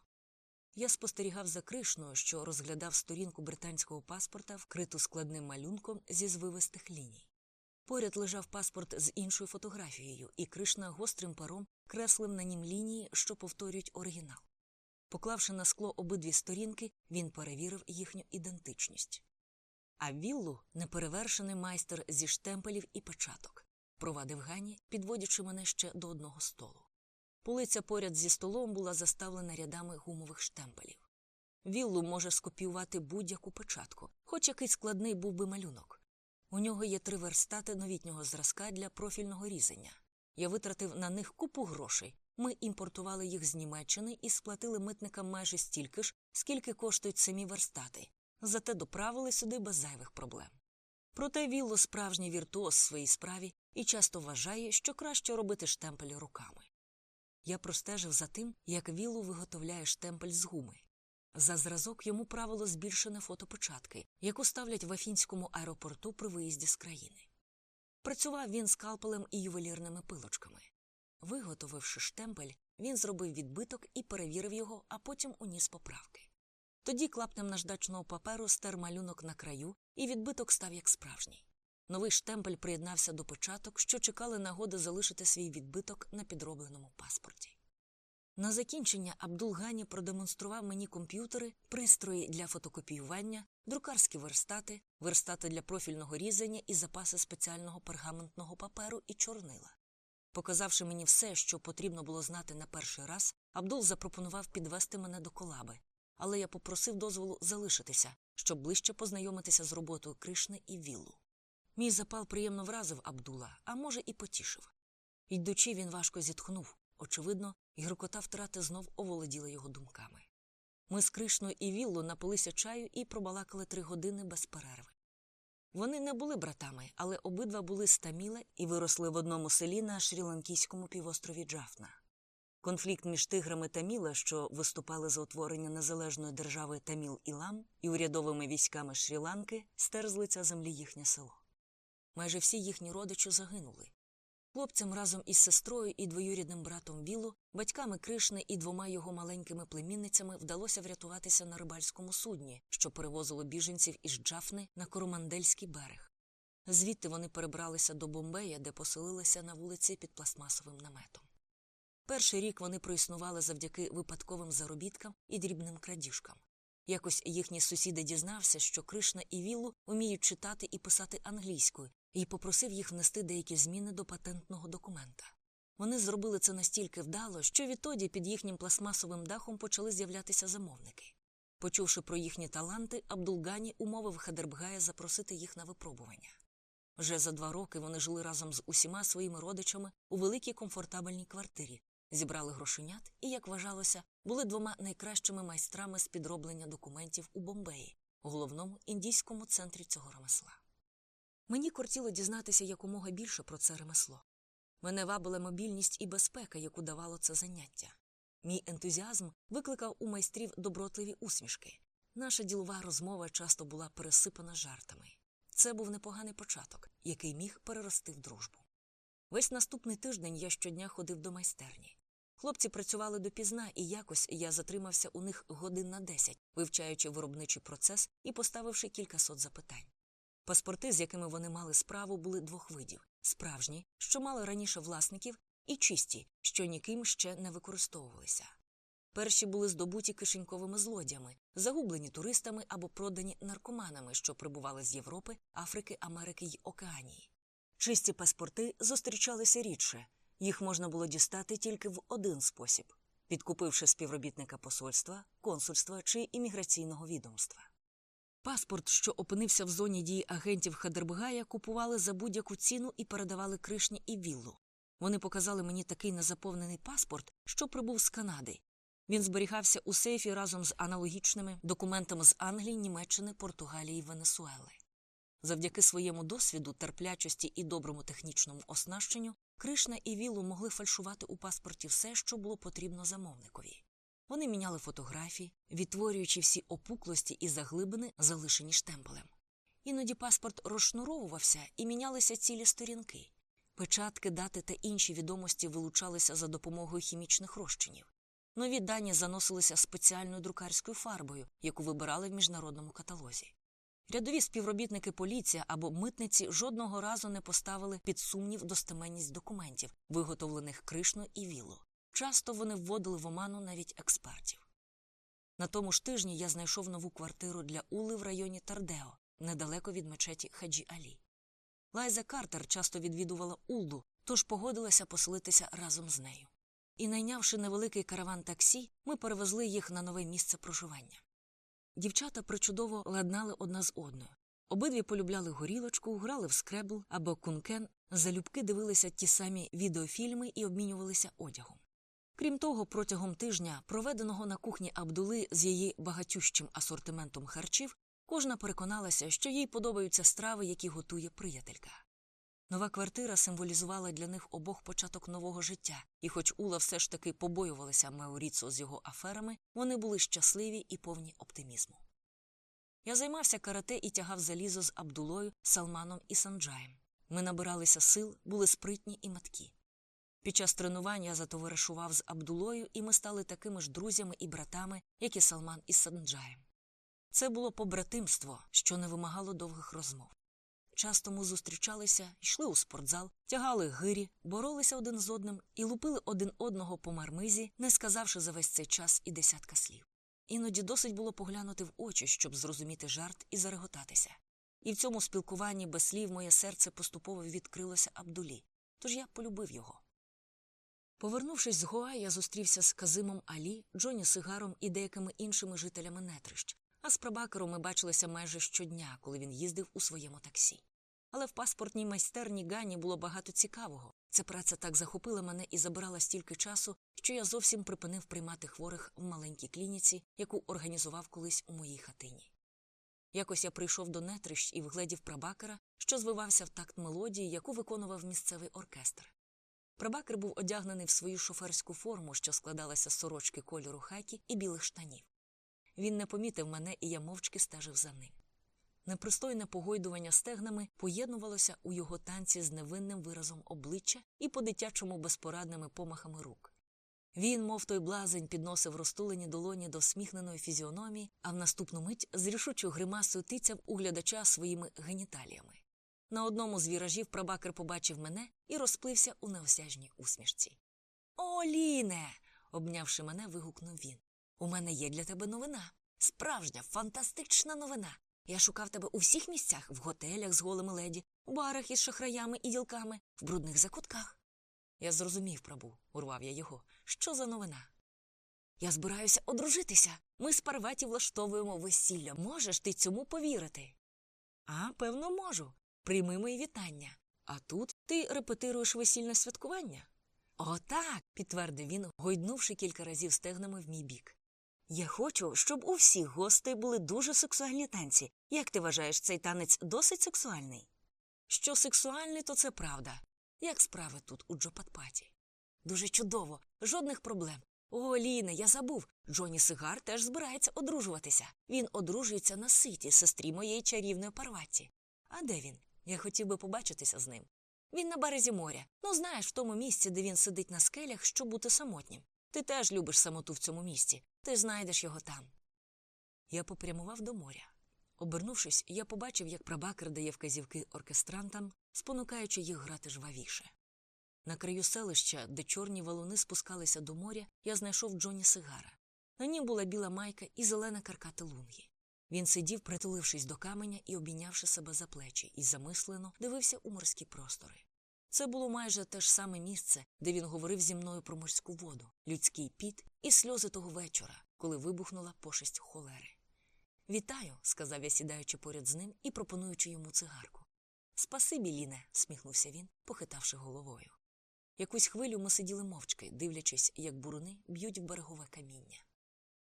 Я спостерігав за Кришною, що розглядав сторінку британського паспорта, вкриту складним малюнком зі звивистих ліній. Поряд лежав паспорт з іншою фотографією, і Кришна гострим паром креслив на нім лінії, що повторюють оригінал. Поклавши на скло обидві сторінки, він перевірив їхню ідентичність. А Віллу неперевершений майстер зі штемпелів і печаток, провадив Гані, підводячи мене ще до одного столу. Полиця поряд зі столом була заставлена рядами гумових штемпелів. Віллу може скопіювати будь-яку печатку, хоч який складний був би малюнок. У нього є три верстати новітнього зразка для профільного різання. Я витратив на них купу грошей. Ми імпортували їх з Німеччини і сплатили митникам майже стільки ж, скільки коштують самі верстати, зате доправили сюди без зайвих проблем. Проте Вілло справжній віртуоз в своїй справі і часто вважає, що краще робити штемпелі руками. Я простежив за тим, як Віллу виготовляє штемпель з гуми. За зразок йому правило збільшене фотопечатки, яку ставлять в Афінському аеропорту при виїзді з країни. Працював він скалпелем і ювелірними пилочками. Виготовивши штемпель, він зробив відбиток і перевірив його, а потім уніс поправки. Тоді клаптем наждачного паперу стер малюнок на краю, і відбиток став як справжній. Новий штемпель приєднався до початок, що чекали нагоди залишити свій відбиток на підробленому паспорті. На закінчення Абдулгані продемонстрував мені комп'ютери, пристрої для фотокопіювання, друкарські верстати, верстати для профільного різання і запаси спеціального пергаментного паперу і чорнила. Показавши мені все, що потрібно було знати на перший раз, Абдул запропонував підвести мене до колаби, але я попросив дозволу залишитися, щоб ближче познайомитися з роботою Кришни і Віллу. Мій запал приємно вразив Абдула, а може, і потішив. Йдучи, він важко зітхнув. Очевидно, гіркота втрати знов оволоділа його думками. Ми з Кришною і Віллу напилися чаю і пробалакали три години без перерви. Вони не були братами, але обидва були з Таміла і виросли в одному селі на шрі-ланкійському півострові Джафна. Конфлікт між тиграми Таміла, що виступали за утворення незалежної держави Таміл Ілам, і урядовими військами Шрі-Ланки, стер з землі їхнє село. Майже всі їхні родичі загинули. Хлопцям разом із сестрою і двоюрідним братом Вілу, батьками Кришни і двома його маленькими племінницями вдалося врятуватися на рибальському судні, що перевозило біженців із Джафни на Коромандельський берег. Звідти вони перебралися до Бомбея, де поселилися на вулиці під пластмасовим наметом. Перший рік вони проіснували завдяки випадковим заробіткам і дрібним крадіжкам. Якось їхній сусіди дізнався, що Кришна і Віллу вміють читати і писати англійською, і попросив їх внести деякі зміни до патентного документа. Вони зробили це настільки вдало, що відтоді під їхнім пластмасовим дахом почали з'являтися замовники. Почувши про їхні таланти, Абдулгані умовив Хадербгая запросити їх на випробування. Вже за два роки вони жили разом з усіма своїми родичами у великій комфортабельній квартирі, зібрали грошенят і, як вважалося, були двома найкращими майстрами з підроблення документів у Бомбеї, головному індійському центрі цього ремесла. Мені кортіло дізнатися якомога більше про це ремесло. Мене вабила мобільність і безпека, яку давало це заняття. Мій ентузіазм викликав у майстрів добротливі усмішки. Наша ділова розмова часто була пересипана жартами. Це був непоганий початок, який міг перерости в дружбу. Весь наступний тиждень я щодня ходив до майстерні. Хлопці працювали допізна, і якось я затримався у них годин на десять, вивчаючи виробничий процес і поставивши кількасот запитань. Паспорти, з якими вони мали справу, були двох видів справжні, що мали раніше власників, і чисті, що ніким ще не використовувалися. Перші були здобуті кишеньковими злодями, загублені туристами або продані наркоманами, що прибували з Європи, Африки, Америки й Океанії. Чисті паспорти зустрічалися рідше, їх можна було дістати тільки в один спосіб підкупивши співробітника посольства, консульства чи імміграційного відомства. Паспорт, що опинився в зоні дії агентів Хадербгая, купували за будь-яку ціну і передавали Кришні і Віллу. Вони показали мені такий незаповнений паспорт, що прибув з Канади. Він зберігався у сейфі разом з аналогічними документами з Англії, Німеччини, Португалії Венесуели. Завдяки своєму досвіду, терплячості і доброму технічному оснащенню Кришна і Віллу могли фальшувати у паспорті все, що було потрібно замовникові. Вони міняли фотографії, відтворюючи всі опуклості і заглибини, залишені штемпелем. Іноді паспорт розшнуровувався і мінялися цілі сторінки. Печатки, дати та інші відомості вилучалися за допомогою хімічних розчинів. Нові дані заносилися спеціальною друкарською фарбою, яку вибирали в міжнародному каталозі. Рядові співробітники поліції або митниці жодного разу не поставили під сумнів достеменність документів, виготовлених Кришно і Віло. Часто вони вводили в оману навіть експертів. На тому ж тижні я знайшов нову квартиру для Ули в районі Тардео, недалеко від мечеті Хаджі Алі. Лайза Картер часто відвідувала Улу, тож погодилася поселитися разом з нею. І, найнявши невеликий караван таксі, ми перевезли їх на нове місце проживання. Дівчата причудово ладнали одна з одною. Обидві полюбляли горілочку, грали в скребл або кункен, залюбки дивилися ті самі відеофільми і обмінювалися одягом. Крім того, протягом тижня, проведеного на кухні Абдули з її багатющим асортиментом харчів, кожна переконалася, що їй подобаються страви, які готує приятелька. Нова квартира символізувала для них обох початок нового життя, і хоч Ула все ж таки побоювалася Меоріцо з його аферами, вони були щасливі і повні оптимізму. Я займався карате і тягав залізо з Абдулою, Салманом і Санджаєм. Ми набиралися сил, були спритні і маткі. Під час тренувань я затоваришував з Абдулою, і ми стали такими ж друзями і братами, як і Салман із Санджаєм. Це було побратимство, що не вимагало довгих розмов. Часто ми зустрічалися, йшли у спортзал, тягали гирі, боролися один з одним і лупили один одного по мармизі, не сказавши за весь цей час і десятка слів. Іноді досить було поглянути в очі, щоб зрозуміти жарт і зареготатися. І в цьому спілкуванні без слів моє серце поступово відкрилося Абдулі, тож я полюбив його. Повернувшись з Гоа, я зустрівся з Казимом Алі, Джоні Сигаром і деякими іншими жителями нетрищ, а з прабакером ми бачилися майже щодня, коли він їздив у своєму таксі. Але в паспортній майстерні Гані було багато цікавого. Ця праця так захопила мене і забирала стільки часу, що я зовсім припинив приймати хворих в маленькій клініці, яку організував колись у моїй хатині. Якось я прийшов до нетрищ і вгледів прабакера, що звивався в такт мелодії, яку виконував місцевий оркестр. Прабакер був одягнений в свою шоферську форму, що складалася з сорочки кольору хакі і білих штанів. Він не помітив мене, і я мовчки стежив за ним. Непристойне погойдування стегнами поєднувалося у його танці з невинним виразом обличчя і по-дитячому безпорадними помахами рук. Він, мов той блазень, підносив розтулені долоні до сміхненої фізіономії, а в наступну мить з рішучою гримасою тицяв у глядача своїми геніталіями. На одному з віражів прабакер побачив мене і розплився у неосяжній усмішці. О, Ліне. обнявши мене, вигукнув він. У мене є для тебе новина. Справжня, фантастична новина. Я шукав тебе у всіх місцях в готелях з голими леді, у барах із шахраями і ділками, в брудних закутках. Я зрозумів, прабу, урвав я його. Що за новина? Я збираюся одружитися. Ми з Парваті влаштовуємо весілля. Можеш ти цьому повірити? А, певно, можу. Прийми мої вітання. А тут ти репетируєш весільне святкування? О, так, підтвердив він, гойднувши кілька разів стегнами в мій бік. Я хочу, щоб у всіх гостей були дуже сексуальні танці. Як ти вважаєш, цей танець досить сексуальний? Що сексуальний, то це правда. Як справи тут у Джопатпаті? Дуже чудово, жодних проблем. О, Ліне, я забув. Джоні Сигар теж збирається одружуватися. Він одружується на ситі, сестрі моєї чарівної парваті. А де він? Я хотів би побачитися з ним. Він на березі моря. Ну, знаєш, в тому місці, де він сидить на скелях, щоб бути самотнім. Ти теж любиш самоту в цьому місці. Ти знайдеш його там. Я попрямував до моря. Обернувшись, я побачив, як прабакер дає вказівки оркестрантам, спонукаючи їх грати жвавіше. На краю селища, де чорні валуни спускалися до моря, я знайшов Джоні Сигара. На ній була біла майка і зелена карката лунги. Він сидів, притулившись до каменя і обійнявши себе за плечі, і замислено дивився у морські простори. Це було майже те ж саме місце, де він говорив зі мною про морську воду, людський піт і сльози того вечора, коли вибухнула пошесть холери. Вітаю, сказав я, сідаючи поряд з ним і пропонуючи йому цигарку. Спасибі, Ліне, сміхнувся він, похитавши головою. Якусь хвилю ми сиділи мовчки, дивлячись, як буруни б'ють в берегове каміння.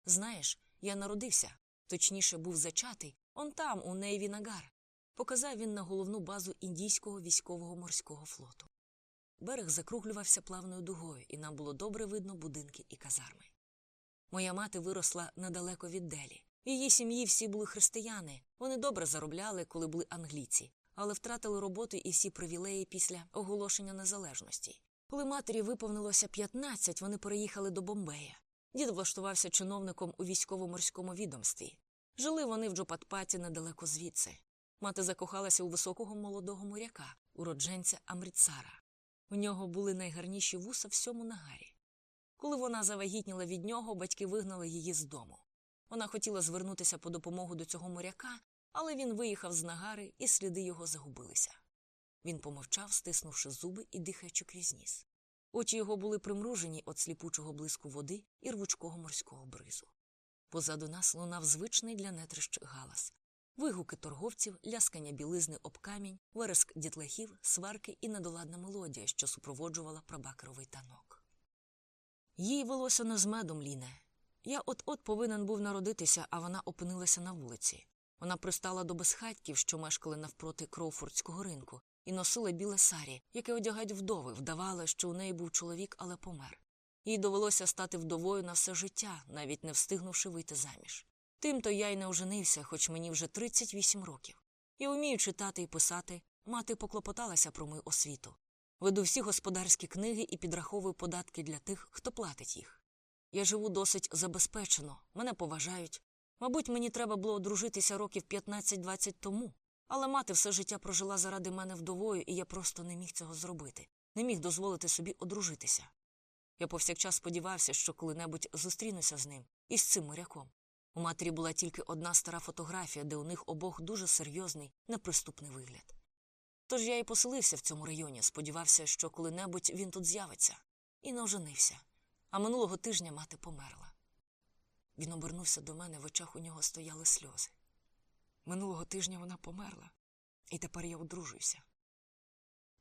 Знаєш, я народився, точніше, був зачатий, он там, у Нейві Нагар, показав він на головну базу індійського військового морського флоту. Берег закруглювався плавною дугою, і нам було добре видно будинки і казарми. Моя мати виросла недалеко від Делі, її сім'ї всі були християни. Вони добре заробляли, коли були англійці, але втратили роботу і всі привілеї після оголошення незалежності. Коли матері виповнилося 15, вони переїхали до Бомбея. Дід влаштувався чиновником у військово-морському відомстві. Жили вони в Джопатпаті недалеко звідси. Мати закохалася у високого молодого моряка, уродженця Амріцара. У нього були найгарніші вуса всьому нагарі. Коли вона завагітніла від нього, батьки вигнали її з дому. Вона хотіла звернутися по допомогу до цього моряка, але він виїхав з нагари, і сліди його загубилися. Він помовчав, стиснувши зуби і дихаючи крізь ніс. Очі його були примружені від сліпучого блиску води і рвучкого морського бризу. Позаду нас лунав звичний для нетрищ галас. Вигуки торговців, ляскання білизни об камінь, вереск дітлахів, сварки і недоладна мелодія, що супроводжувала прабакеровий танок. Їй велося не з медом, Ліне. Я от-от повинен був народитися, а вона опинилася на вулиці. Вона пристала до безхатьків, що мешкали навпроти Кроуфордського ринку, і носила біле сарі, яке одягають вдови, вдавала, що у неї був чоловік, але помер. Їй довелося стати вдовою на все життя, навіть не встигнувши вийти заміж. Тимто я й не оженився, хоч мені вже 38 років. Я вмію читати і писати, мати поклопоталася про мою освіту. Веду всі господарські книги і підраховую податки для тих, хто платить їх. Я живу досить забезпечено, мене поважають. Мабуть, мені треба було одружитися років 15-20 тому, але мати все життя прожила заради мене вдовою, і я просто не міг цього зробити, не міг дозволити собі одружитися. Я повсякчас сподівався, що коли-небудь зустрінуся з ним і з цим моряком. У матері була тільки одна стара фотографія, де у них обох дуже серйозний, неприступний вигляд. Тож я і поселився в цьому районі, сподівався, що коли-небудь він тут з'явиться, і не оженився. А минулого тижня мати померла. Він обернувся до мене, в очах у нього стояли сльози. Минулого тижня вона померла, і тепер я одружуюся.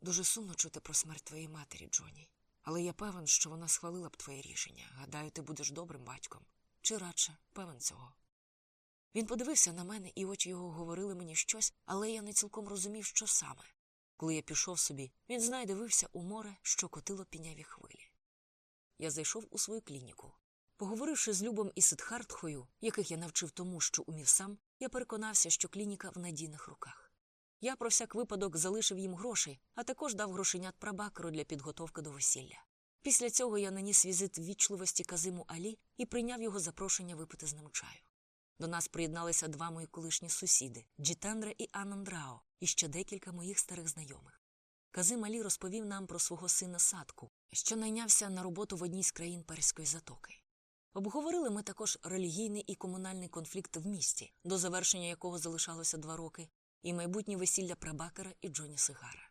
Дуже сумно чути про смерть твоєї матері, Джоні, але я певен, що вона схвалила б твоє рішення. Гадаю, ти будеш добрим батьком, чи радше певен цього. Він подивився на мене, і очі його говорили мені щось, але я не цілком розумів, що саме. Коли я пішов собі, він знай дивився у море, що котило піняві хвилі. Я зайшов у свою клініку. Поговоривши з Любом і Сидхартхою, яких я навчив тому, що умів сам, я переконався, що клініка в надійних руках. Я про всяк випадок залишив їм грошей, а також дав грошенят прабакеру для підготовки до весілля. Після цього я наніс візит ввічливості Казиму Алі і прийняв його запрошення випити з ним чаю. До нас приєдналися два мої колишні сусіди Джітендра і Анандрао, і ще декілька моїх старих знайомих. Казим Алі розповів нам про свого сина Садку, що найнявся на роботу в одній з країн Перської затоки. Обговорили ми також релігійний і комунальний конфлікт в місті, до завершення якого залишалося два роки, і майбутнє весілля Прабакера і Джоні Сигара.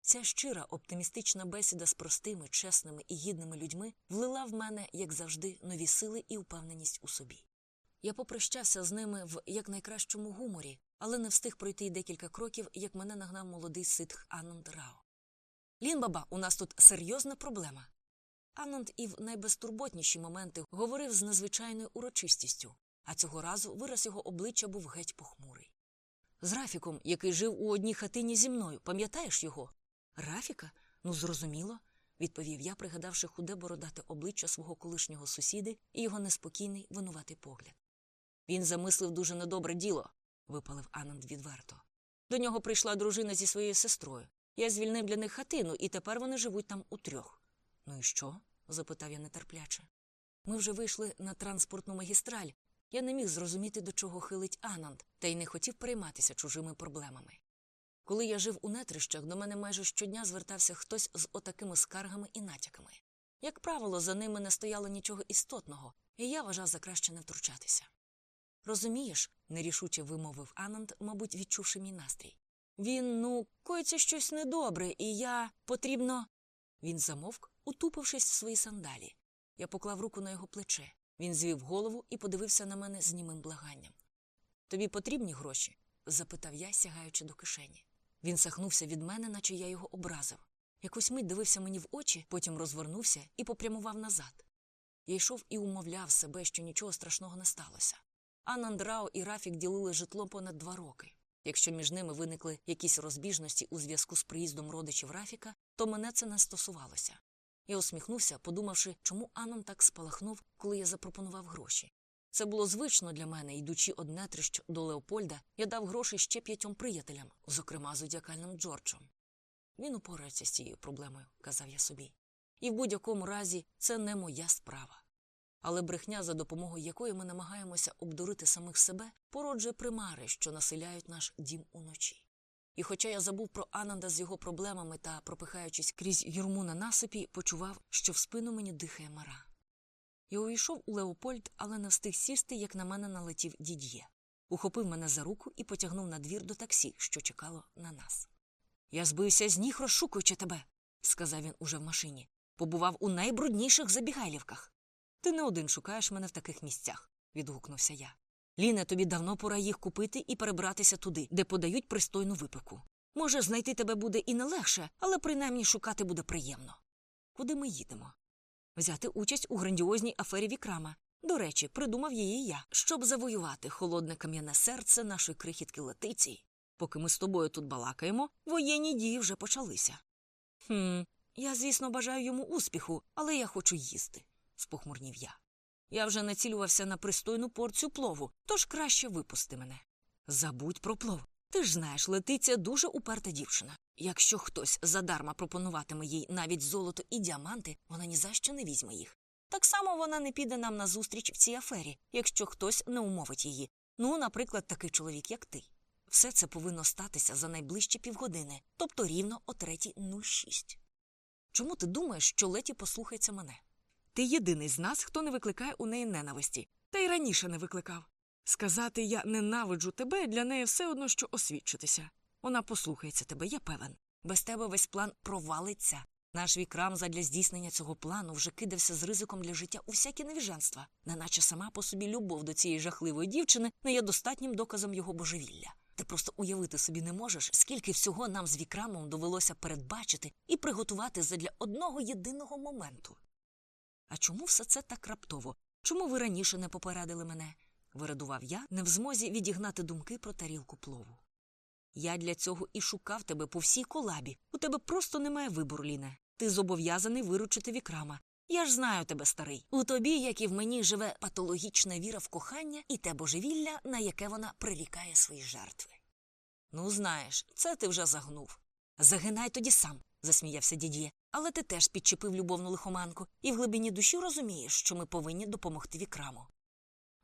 Ця щира, оптимістична бесіда з простими, чесними і гідними людьми влила в мене, як завжди, нові сили і впевненість у собі. Я попрощався з ними в якнайкращому гуморі, але не встиг пройти й декілька кроків, як мене нагнав молодий ситх Ананд Рао. Лінбаба, у нас тут серйозна проблема. Ананд і в найбезтурботніші моменти говорив з незвичайною урочистістю, а цього разу вираз його обличчя був геть похмурий. З Рафіком, який жив у одній хатині зі мною, пам'ятаєш його? Рафіка? Ну, зрозуміло, відповів я, пригадавши худе бородате обличчя свого колишнього сусіди і його неспокійний винуватий погляд. Він замислив дуже недобре діло, випалив Ананд відверто. До нього прийшла дружина зі своєю сестрою. Я звільнив для них хатину, і тепер вони живуть там утрьох. Ну і що? запитав я нетерпляче. Ми вже вийшли на транспортну магістраль. Я не міг зрозуміти, до чого хилить Ананд, та й не хотів перейматися чужими проблемами. Коли я жив у нетрищах, до мене майже щодня звертався хтось з отакими скаргами і натяками. Як правило, за ними не стояло нічого істотного, і я вважав за краще не втручатися. Розумієш, нерішуче вимовив Ананд, мабуть, відчувши мій настрій. Він, ну, коїться щось недобре, і я потрібно. Він замовк, утупившись в свої сандалі. Я поклав руку на його плече. Він звів голову і подивився на мене з німим благанням. Тобі потрібні гроші? запитав я, сягаючи до кишені. Він сахнувся від мене, наче я його образив. Якусь мить дивився мені в очі, потім розвернувся і попрямував назад. Я йшов і умовляв себе, що нічого страшного не сталося. Анандрао і Рафік ділили житло понад два роки. Якщо між ними виникли якісь розбіжності у зв'язку з приїздом родичів Рафіка, то мене це не стосувалося. Я усміхнувся, подумавши, чому Анан так спалахнув, коли я запропонував гроші. Це було звично для мене, йдучи одне трищ до Леопольда, я дав гроші ще п'ятьом приятелям, зокрема зодіакальним Джорджем. Він упорається з цією проблемою, казав я собі. І в будь-якому разі це не моя справа. Але брехня, за допомогою якої ми намагаємося обдурити самих себе, породжує примари, що населяють наш дім уночі. І хоча я забув про Ананда з його проблемами та, пропихаючись крізь юрму на насипі, почував, що в спину мені дихає мара. Я увійшов у Леопольд, але не встиг сісти, як на мене налетів дід'є. Ухопив мене за руку і потягнув на двір до таксі, що чекало на нас. Я збився з ніг, розшукуючи тебе, сказав він уже в машині. Побував у найбрудніших забігайлівках. Ти не один шукаєш мене в таких місцях, відгукнувся я. Ліне, тобі давно пора їх купити і перебратися туди, де подають пристойну випику. Може, знайти тебе буде і не легше, але принаймні шукати буде приємно. Куди ми їдемо? Взяти участь у грандіозній афері Вікрама. До речі, придумав її я, щоб завоювати холодне кам'яне серце нашої крихітки Летиції. Поки ми з тобою тут балакаємо, воєнні дії вже почалися. Хм, я, звісно, бажаю йому успіху, але я хочу їсти, спохмурнів я. Я вже націлювався на пристойну порцію плову, тож краще випусти мене. Забудь про плов. Ти ж знаєш, Летиця дуже уперта дівчина. Якщо хтось задарма пропонуватиме їй навіть золото і діаманти, вона ні за що не візьме їх. Так само вона не піде нам на зустріч в цій афері, якщо хтось не умовить її. Ну, наприклад, такий чоловік, як ти. Все це повинно статися за найближчі півгодини, тобто рівно о 3.06. Чому ти думаєш, що Леті послухається мене? Ти єдиний з нас, хто не викликає у неї ненависті, та й раніше не викликав. Сказати я ненавиджу тебе для неї все одно, що освідчитися. Вона послухається тебе, я певен. Без тебе весь план провалиться. Наш вікрам задля здійснення цього плану вже кидався з ризиком для життя у всякі невіженства, неначе сама по собі любов до цієї жахливої дівчини не є достатнім доказом його божевілля. Ти просто уявити собі не можеш, скільки всього нам з вікрамом довелося передбачити і приготувати задля одного єдиного моменту. А чому все це так раптово? Чому ви раніше не попередили мене? вирадував я, не в змозі відігнати думки про тарілку плову. Я для цього і шукав тебе по всій колабі. У тебе просто немає вибору, Ліне. Ти зобов'язаний виручити вікрама. Я ж знаю тебе, старий. У тобі, як і в мені, живе патологічна віра в кохання і те божевілля, на яке вона прирікає свої жертви. Ну, знаєш, це ти вже загнув. Загинай тоді сам, засміявся дід'є. Але ти теж підчепив любовну лихоманку і в глибині душі розумієш, що ми повинні допомогти вікраму.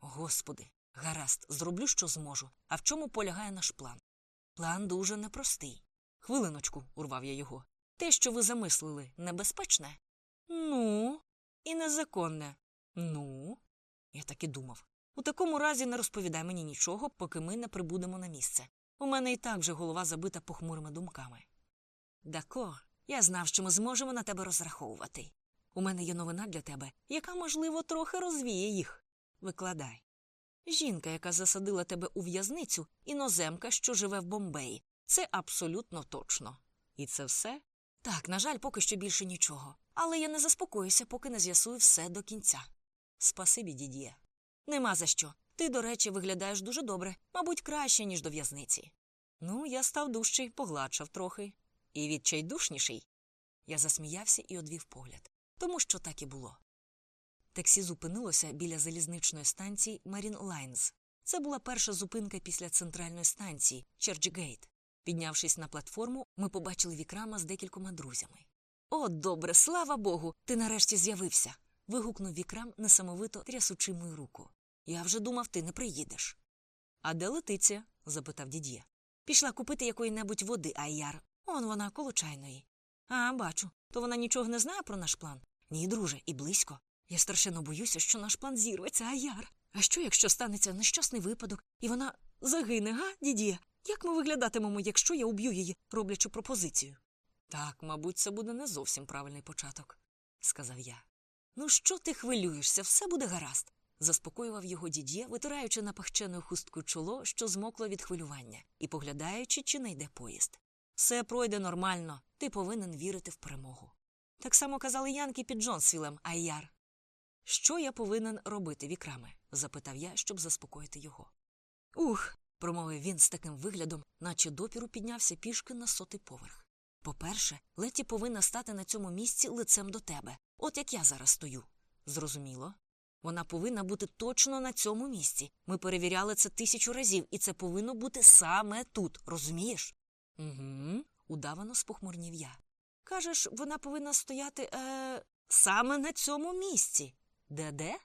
Господи, гаразд, зроблю, що зможу. А в чому полягає наш план? План дуже непростий. Хвилиночку, урвав я його. Те, що ви замислили, небезпечне? Ну, і незаконне. Ну, я так і думав. У такому разі не розповідай мені нічого, поки ми не прибудемо на місце. У мене і так вже голова забита похмурими думками. Дако, я знав, що ми зможемо на тебе розраховувати. У мене є новина для тебе, яка, можливо, трохи розвіє їх. Викладай. Жінка, яка засадила тебе у в'язницю, іноземка, що живе в Бомбеї. Це абсолютно точно. І це все? Так, на жаль, поки що більше нічого. Але я не заспокоюся, поки не з'ясую все до кінця. Спасибі, дід'є. Нема за що. Ти, до речі, виглядаєш дуже добре, мабуть, краще, ніж до в'язниці. Ну, я став дужчий, погладшав трохи. І відчайдушніший. Я засміявся і одвів погляд, тому що так і було. Таксі зупинилося біля залізничної станції Марін Лайнз. Це була перша зупинка після центральної станції Черчгейт. Піднявшись на платформу, ми побачили вікрама з декількома друзями. О, добре, слава Богу, ти нарешті з'явився. вигукнув вікрам, несамовито трясучи мою руку. Я вже думав, ти не приїдеш. А де Летиця? запитав дід'є. Пішла купити якої небудь води, Айяр. Он вона коло чайної. А, бачу. То вона нічого не знає про наш план? Ні, друже, і близько. Я страшенно боюся, що наш план зірветься, Аяр. А що, якщо станеться нещасний випадок, і вона загине, га, дід'є? Як ми виглядатимемо, якщо я уб'ю її, роблячи пропозицію? Так, мабуть, це буде не зовсім правильний початок, сказав я. Ну, що ти хвилюєшся, все буде гаразд, заспокоював його дід'є, витираючи напахченою хусткою чоло, що змокло від хвилювання, і поглядаючи, чи не йде поїзд. Все пройде нормально, ти повинен вірити в перемогу. Так само казали Янки під Джонсвілем, Айяр. Що я повинен робити, вікраме? запитав я, щоб заспокоїти його. Ух. промовив він з таким виглядом, наче допіру піднявся пішки на сотий поверх. По-перше, Леті повинна стати на цьому місці лицем до тебе, от як я зараз стою. Зрозуміло? Вона повинна бути точно на цьому місці. Ми перевіряли це тисячу разів, і це повинно бути саме тут, розумієш? Угу, удавано спохмурнів я. Кажеш, вона повинна стояти е, саме на цьому місці. Де де?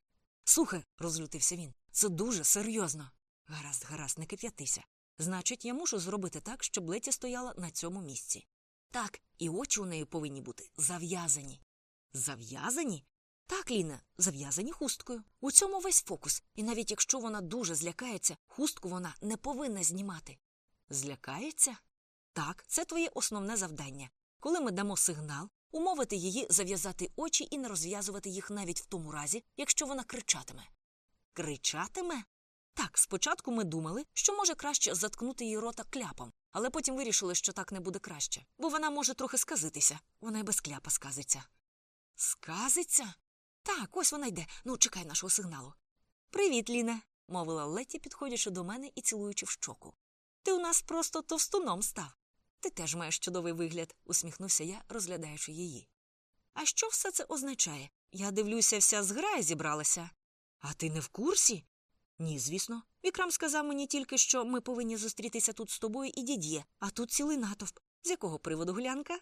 Слухай, розлютився він. Це дуже серйозно. Гаразд, гаразд, не кип'ятися. Значить, я мушу зробити так, щоб Леті стояла на цьому місці. Так, і очі у неї повинні бути зав'язані. Зав'язані? Так, Ліна, зав'язані хусткою. У цьому весь фокус. І навіть якщо вона дуже злякається, хустку вона не повинна знімати. Злякається? Так, це твоє основне завдання. Коли ми дамо сигнал, умовити її зав'язати очі і не розв'язувати їх навіть в тому разі, якщо вона кричатиме. Кричатиме? Так, спочатку ми думали, що може краще заткнути її рота кляпом, але потім вирішили, що так не буде краще, бо вона може трохи сказитися. Вона й без кляпа сказиться. Сказиться? Так, ось вона йде. Ну, чекай нашого сигналу. Привіт, Ліне, мовила Леті, підходячи до мене і цілуючи в щоку. Ти у нас просто товстуном став. Ти теж маєш чудовий вигляд, усміхнувся я, розглядаючи її. А що все це означає? Я дивлюся, вся зграя зібралася. А ти не в курсі? Ні, звісно. Вікрам сказав мені тільки, що ми повинні зустрітися тут з тобою і дід'є, а тут цілий натовп. З якого приводу глянка?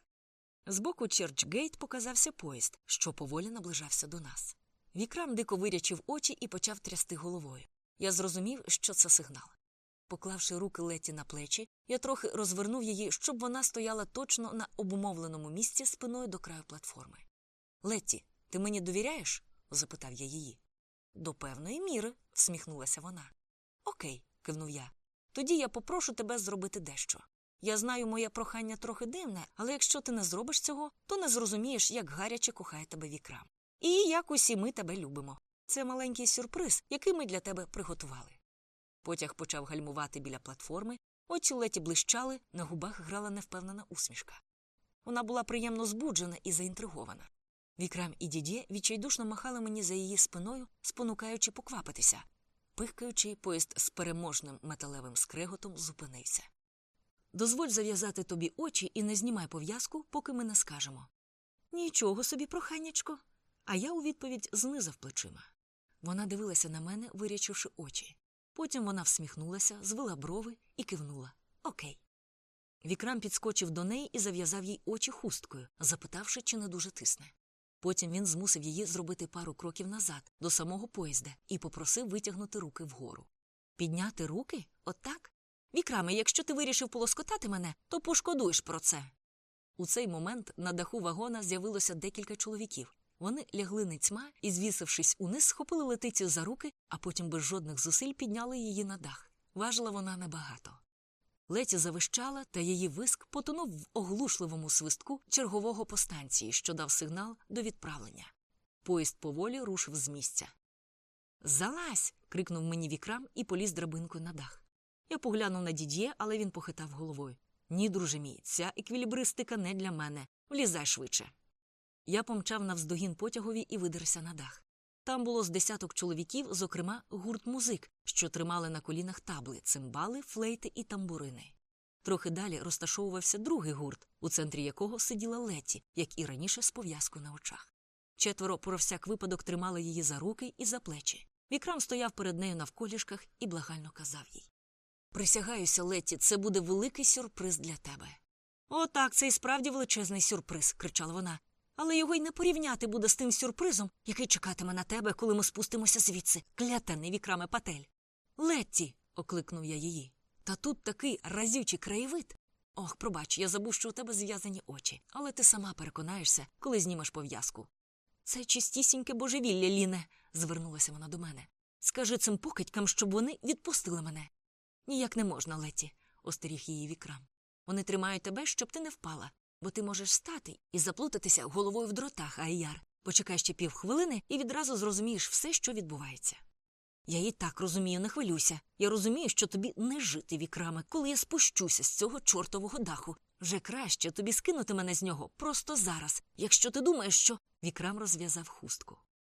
Збоку Черчгейт показався поїзд, що поволі наближався до нас. Вікрам дико вирячив очі і почав трясти головою. Я зрозумів, що це сигнал. Поклавши руки Леті на плечі, я трохи розвернув її, щоб вона стояла точно на обумовленому місці спиною до краю платформи. Летті, ти мені довіряєш? запитав я її. До певної міри, всміхнулася вона. Окей, кивнув я. Тоді я попрошу тебе зробити дещо. Я знаю, моє прохання трохи дивне, але якщо ти не зробиш цього, то не зрозумієш, як гаряче кохає тебе вікрам. І як усі ми тебе любимо. Це маленький сюрприз, який ми для тебе приготували. Потяг почав гальмувати біля платформи, очі леті блищали, на губах грала невпевнена усмішка. Вона була приємно збуджена і заінтригована. Вікрам і дідє відчайдушно махали мені за її спиною, спонукаючи поквапитися. Пихкаючи, поїзд з переможним металевим скреготом зупинився. Дозволь зав'язати тобі очі і не знімай пов'язку, поки ми не скажемо. Нічого собі, проханячко. А я у відповідь знизав плечима. Вона дивилася на мене, вирячивши очі. Потім вона всміхнулася, звела брови і кивнула Окей. Вікрам підскочив до неї і зав'язав їй очі хусткою, запитавши, чи не дуже тисне. Потім він змусив її зробити пару кроків назад, до самого поїзда, і попросив витягнути руки вгору. Підняти руки? Отак? Вікраме, якщо ти вирішив полоскотати мене, то пошкодуєш про це. У цей момент на даху вагона з'явилося декілька чоловіків. Вони лягли ницьма і, звісившись униз, схопили летицю за руки, а потім без жодних зусиль підняли її на дах. Важила вона небагато. Леті завищала, та її виск потонув в оглушливому свистку чергового по станції, що дав сигнал до відправлення. Поїзд поволі рушив з місця. Залазь. крикнув мені вікрам і поліз драбинкою на дах. Я поглянув на дід'є, але він похитав головою. Ні, друже мій, ця еквілібристика не для мене. Влізай швидше. Я помчав навздогін потягові і видерся на дах. Там було з десяток чоловіків, зокрема, гурт музик, що тримали на колінах табли, цимбали, флейти і тамбурини. Трохи далі розташовувався другий гурт, у центрі якого сиділа Леті, як і раніше з пов'язкою на очах. Четверо про всяк випадок тримали її за руки і за плечі. Вікрам стояв перед нею навколішках і благально казав їй Присягаюся, Леті, це буде великий сюрприз для тебе. О, так, це і справді величезний сюрприз, кричала вона. Але його й не порівняти буде з тим сюрпризом, який чекатиме на тебе, коли ми спустимося звідси, клятений вікраме патель. Летті. окликнув я її. Та тут такий разючий краєвид. Ох, пробач, я забув, що у тебе зв'язані очі, але ти сама переконаєшся, коли знімеш пов'язку. Це чистісіньке божевілля, Ліне, звернулася вона до мене. Скажи цим покидькам, щоб вони відпустили мене. Ніяк не можна, Леті, остеріг її вікрам. Вони тримають тебе, щоб ти не впала, бо ти можеш стати і заплутатися головою в дротах, Айяр. Почекай ще півхвилини і відразу зрозумієш все, що відбувається. Я і так розумію, не хвилюйся. Я розумію, що тобі не жити вікраме, коли я спущуся з цього чортового даху. Вже краще тобі скинути мене з нього просто зараз, якщо ти думаєш, що. Вікрам розв'язав хустку.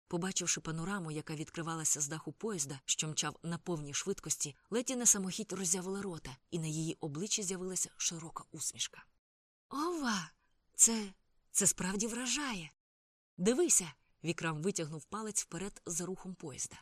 Побачивши панораму, яка відкривалася з даху поїзда, що мчав на повній швидкості, леті на самохідь роззявила рота, і на її обличчі з'явилася широка усмішка. Ова, це це справді вражає. Дивися, Вікрам витягнув палець вперед за рухом поїзда.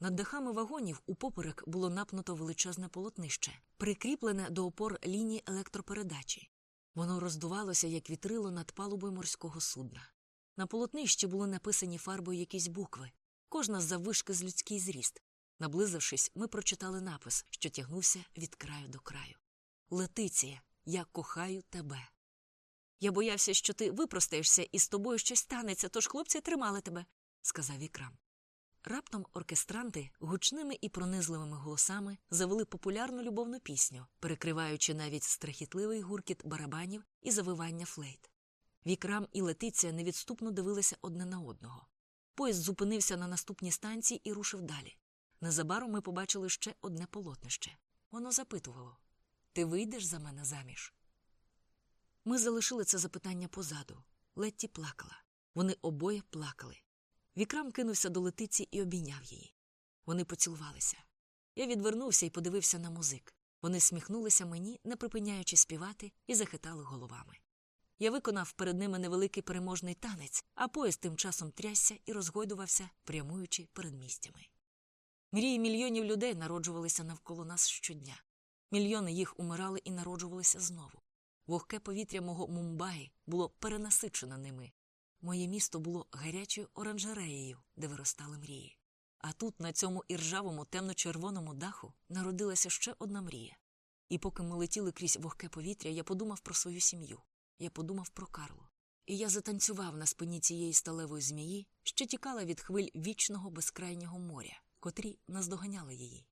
Над дахами вагонів упоперек було напнуто величезне полотнище, прикріплене до опор лінії електропередачі. Воно роздувалося, як вітрило над палубою морського судна. На полотнищі були написані фарбою якісь букви, кожна заввишки з людський зріст. Наблизившись, ми прочитали напис, що тягнувся від краю до краю. Летиція, я кохаю тебе. Я боявся, що ти випростаєшся і з тобою щось станеться, тож хлопці тримали тебе, сказав Вікрам. Раптом оркестранти гучними і пронизливими голосами завели популярну любовну пісню, перекриваючи навіть страхітливий гуркіт барабанів і завивання флейт. Вікрам і Летиція невідступно дивилися одне на одного. Поїзд зупинився на наступній станції і рушив далі. Незабаром ми побачили ще одне полотнище. Воно запитувало Ти вийдеш за мене заміж? Ми залишили це запитання позаду. Летті плакала. Вони обоє плакали. Вікрам кинувся до летиці і обійняв її. Вони поцілувалися. Я відвернувся і подивився на музик. Вони сміхнулися мені, не припиняючи співати, і захитали головами. Я виконав перед ними невеликий переможний танець, а поїзд тим часом трясся і розгойдувався, прямуючи перед місцями. Мрії мільйонів людей народжувалися навколо нас щодня. Мільйони їх умирали і народжувалися знову. Вогке повітря мого Мумбаї було перенасичено ними. Моє місто було гарячою оранжереєю, де виростали мрії. А тут, на цьому іржавому темно-червоному даху, народилася ще одна мрія. І поки ми летіли крізь вогке повітря, я подумав про свою сім'ю. Я подумав про Карлу. І я затанцював на спині цієї сталевої змії, що тікала від хвиль вічного безкрайнього моря, котрі наздоганяли її.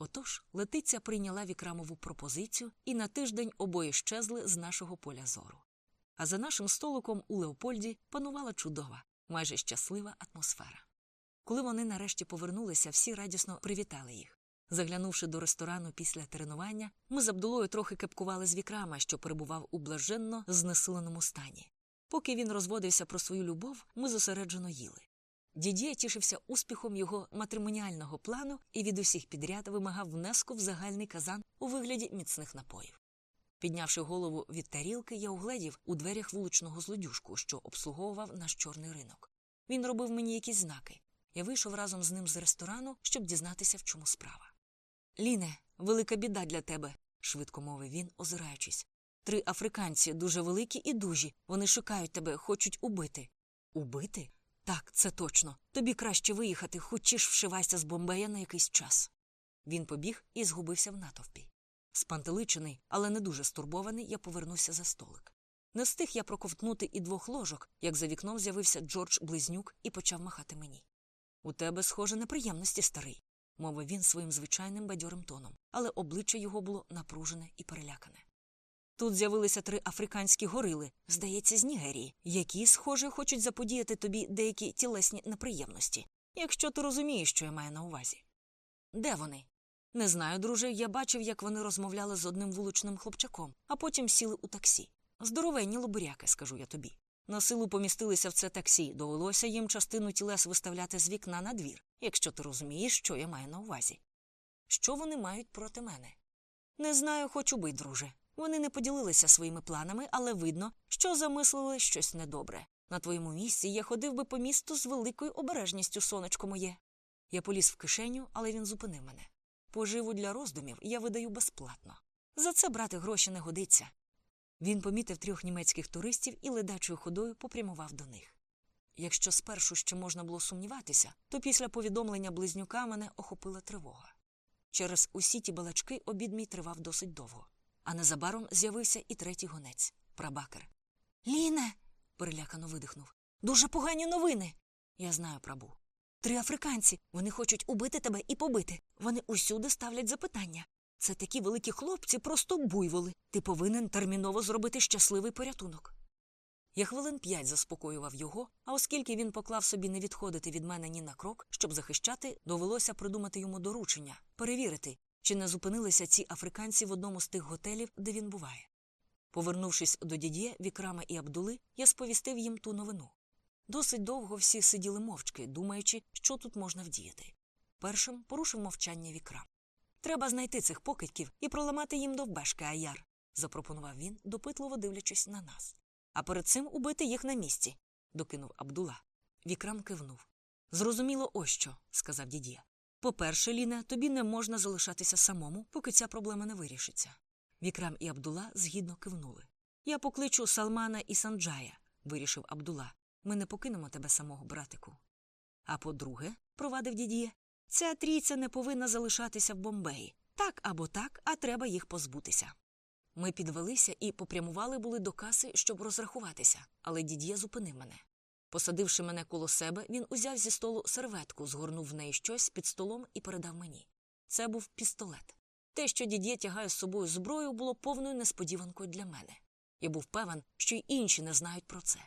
Отож летиця прийняла вікрамову пропозицію, і на тиждень обоє щезли з нашого поля зору. А за нашим столиком у Леопольді панувала чудова, майже щаслива атмосфера. Коли вони нарешті повернулися, всі радісно привітали їх. Заглянувши до ресторану після тренування, ми з Абдулою трохи кепкували з вікрама, що перебував у блаженно знесиленому стані. Поки він розводився про свою любов, ми зосереджено їли. Дідє тішився успіхом його матримоніального плану і від усіх підряд вимагав внеску в загальний казан у вигляді міцних напоїв. Піднявши голову від тарілки, я угледів у дверях вуличного злодюжку, що обслуговував наш чорний ринок. Він робив мені якісь знаки. Я вийшов разом з ним з ресторану, щоб дізнатися, в чому справа. Ліне, велика біда для тебе, швидко мовив він, озираючись. Три африканці дуже великі і дужі. Вони шукають тебе, хочуть убити. Убити? Так, це точно. Тобі краще виїхати, хочеш вшивайся з Бомбея на якийсь час. Він побіг і згубився в натовпі. Спантеличений, але не дуже стурбований, я повернувся за столик. Не встиг я проковтнути і двох ложок, як за вікном з'явився Джордж Близнюк і почав махати мені. У тебе, схоже, неприємності, старий, мовив він своїм звичайним бадьорим тоном, але обличчя його було напружене і перелякане. Тут з'явилися три африканські горили, здається, з Нігерії, які, схоже, хочуть заподіяти тобі деякі тілесні неприємності, якщо ти розумієш, що я маю на увазі. Де вони? Не знаю, друже, я бачив, як вони розмовляли з одним вуличним хлопчаком, а потім сіли у таксі. Здоровенні лобуряки, скажу я тобі. На силу помістилися в це таксі, довелося їм частину тілес виставляти з вікна на двір, якщо ти розумієш, що я маю на увазі. Що вони мають проти мене? Не знаю, хоч убий, друже. Вони не поділилися своїми планами, але видно, що замислили щось недобре. На твоєму місці я ходив би по місту з великою обережністю, сонечко моє. Я поліз в кишеню, але він зупинив мене. Поживу для роздумів я видаю безплатно. За це брати гроші не годиться. Він помітив трьох німецьких туристів і ледачою ходою попрямував до них. Якщо спершу ще можна було сумніватися, то після повідомлення близнюка мене охопила тривога. Через усі ті балачки обід мій тривав досить довго, а незабаром з'явився і третій гонець прабакер. Ліне. перелякано видихнув. Дуже погані новини. Я знаю, прабу. Три африканці. Вони хочуть убити тебе і побити. Вони усюди ставлять запитання. Це такі великі хлопці, просто буйволи. Ти повинен терміново зробити щасливий порятунок. Я хвилин п'ять заспокоював його, а оскільки він поклав собі не відходити від мене ні на крок, щоб захищати, довелося придумати йому доручення, перевірити, чи не зупинилися ці африканці в одному з тих готелів, де він буває. Повернувшись до дідє, Вікрама і Абдули, я сповістив їм ту новину. Досить довго всі сиділи мовчки, думаючи, що тут можна вдіяти. Першим порушив мовчання Вікрам. Треба знайти цих покидьків і проламати їм довбешки, аяр, запропонував він, допитливо дивлячись на нас. А перед цим убити їх на місці, докинув Абдула. Вікрам кивнув. Зрозуміло, ось що, сказав дід'є. По-перше, Ліне, тобі не можна залишатися самому, поки ця проблема не вирішиться. Вікрам і Абдула згідно кивнули. Я покличу Салмана і Санджая, вирішив Абдула. Ми не покинемо тебе самого, братику. А по-друге, провадив дід'є, ця трійця не повинна залишатися в Бомбеї. Так або так, а треба їх позбутися. Ми підвелися і попрямували були до каси, щоб розрахуватися, але дід'є зупинив мене. Посадивши мене коло себе, він узяв зі столу серветку, згорнув в неї щось під столом і передав мені. Це був пістолет. Те, що дід'є тягає з собою зброю, було повною несподіванкою для мене. Я був певен, що й інші не знають про це.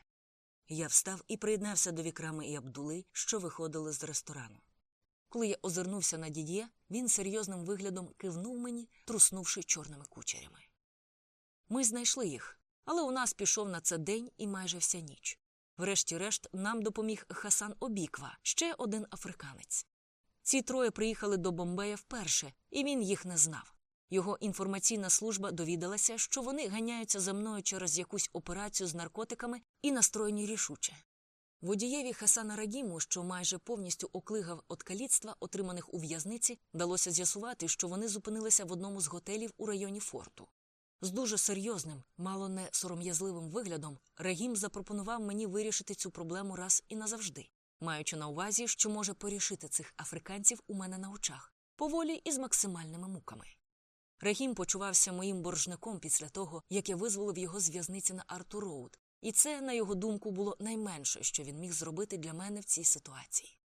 Я встав і приєднався до вікрами і Абдули, що виходили з ресторану. Коли я озирнувся на дід'є, він серйозним виглядом кивнув мені, труснувши чорними кучерями. Ми знайшли їх, але у нас пішов на це день і майже вся ніч. Врешті-решт, нам допоміг Хасан Обіква, ще один африканець. Ці троє приїхали до Бомбея вперше, і він їх не знав. Його інформаційна служба довідалася, що вони ганяються за мною через якусь операцію з наркотиками і настроєні рішуче. Водієві Хасана Рагіму, що майже повністю оклигав від каліцтва, отриманих у в'язниці, вдалося з'ясувати, що вони зупинилися в одному з готелів у районі форту. З дуже серйозним, мало не сором'язливим виглядом, Рагім запропонував мені вирішити цю проблему раз і назавжди, маючи на увазі, що може порішити цих африканців у мене на очах, поволі і з максимальними муками. Рагім почувався моїм боржником після того, як я визволив його з в'язниці на Артур Роуд, і це, на його думку, було найменше, що він міг зробити для мене в цій ситуації.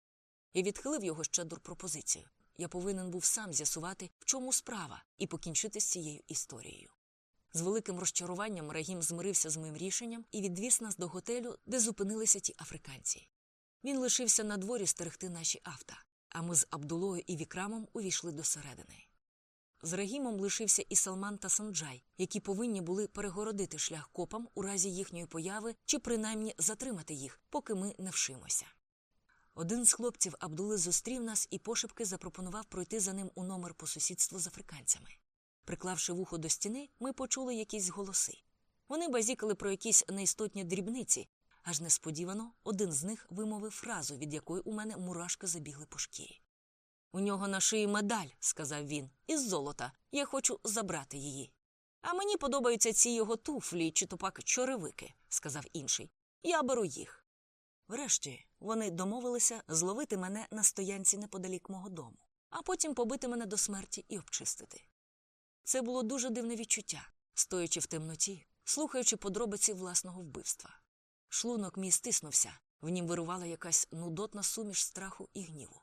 Я відхилив його щедру пропозицію. Я повинен був сам з'ясувати, в чому справа, і покінчити з цією історією. З великим розчаруванням Рагім змирився з моїм рішенням і відвіз нас до готелю, де зупинилися ті африканці. Він лишився на дворі стерегти наші авто, а ми з Абдулою і Вікрамом увійшли до середини. З Рагімом лишився і Салман та Санджай, які повинні були перегородити шлях копам у разі їхньої появи чи принаймні затримати їх, поки ми не вшимося. Один з хлопців Абдули зустрів нас і пошепки запропонував пройти за ним у номер по сусідству з африканцями. Приклавши вухо до стіни, ми почули якісь голоси. Вони базікали про якісь неістотні дрібниці, аж несподівано один з них вимовив фразу, від якої у мене мурашки забігли по шкірі. У нього на шиї медаль, сказав він, із золота. Я хочу забрати її. А мені подобаються ці його туфлі чи то пак чоревики, сказав інший. Я беру їх. Врешті вони домовилися зловити мене на стоянці неподалік мого дому, а потім побити мене до смерті і обчистити. Це було дуже дивне відчуття, стоячи в темноті, слухаючи подробиці власного вбивства. Шлунок мій стиснувся, в нім вирувала якась нудотна суміш страху і гніву.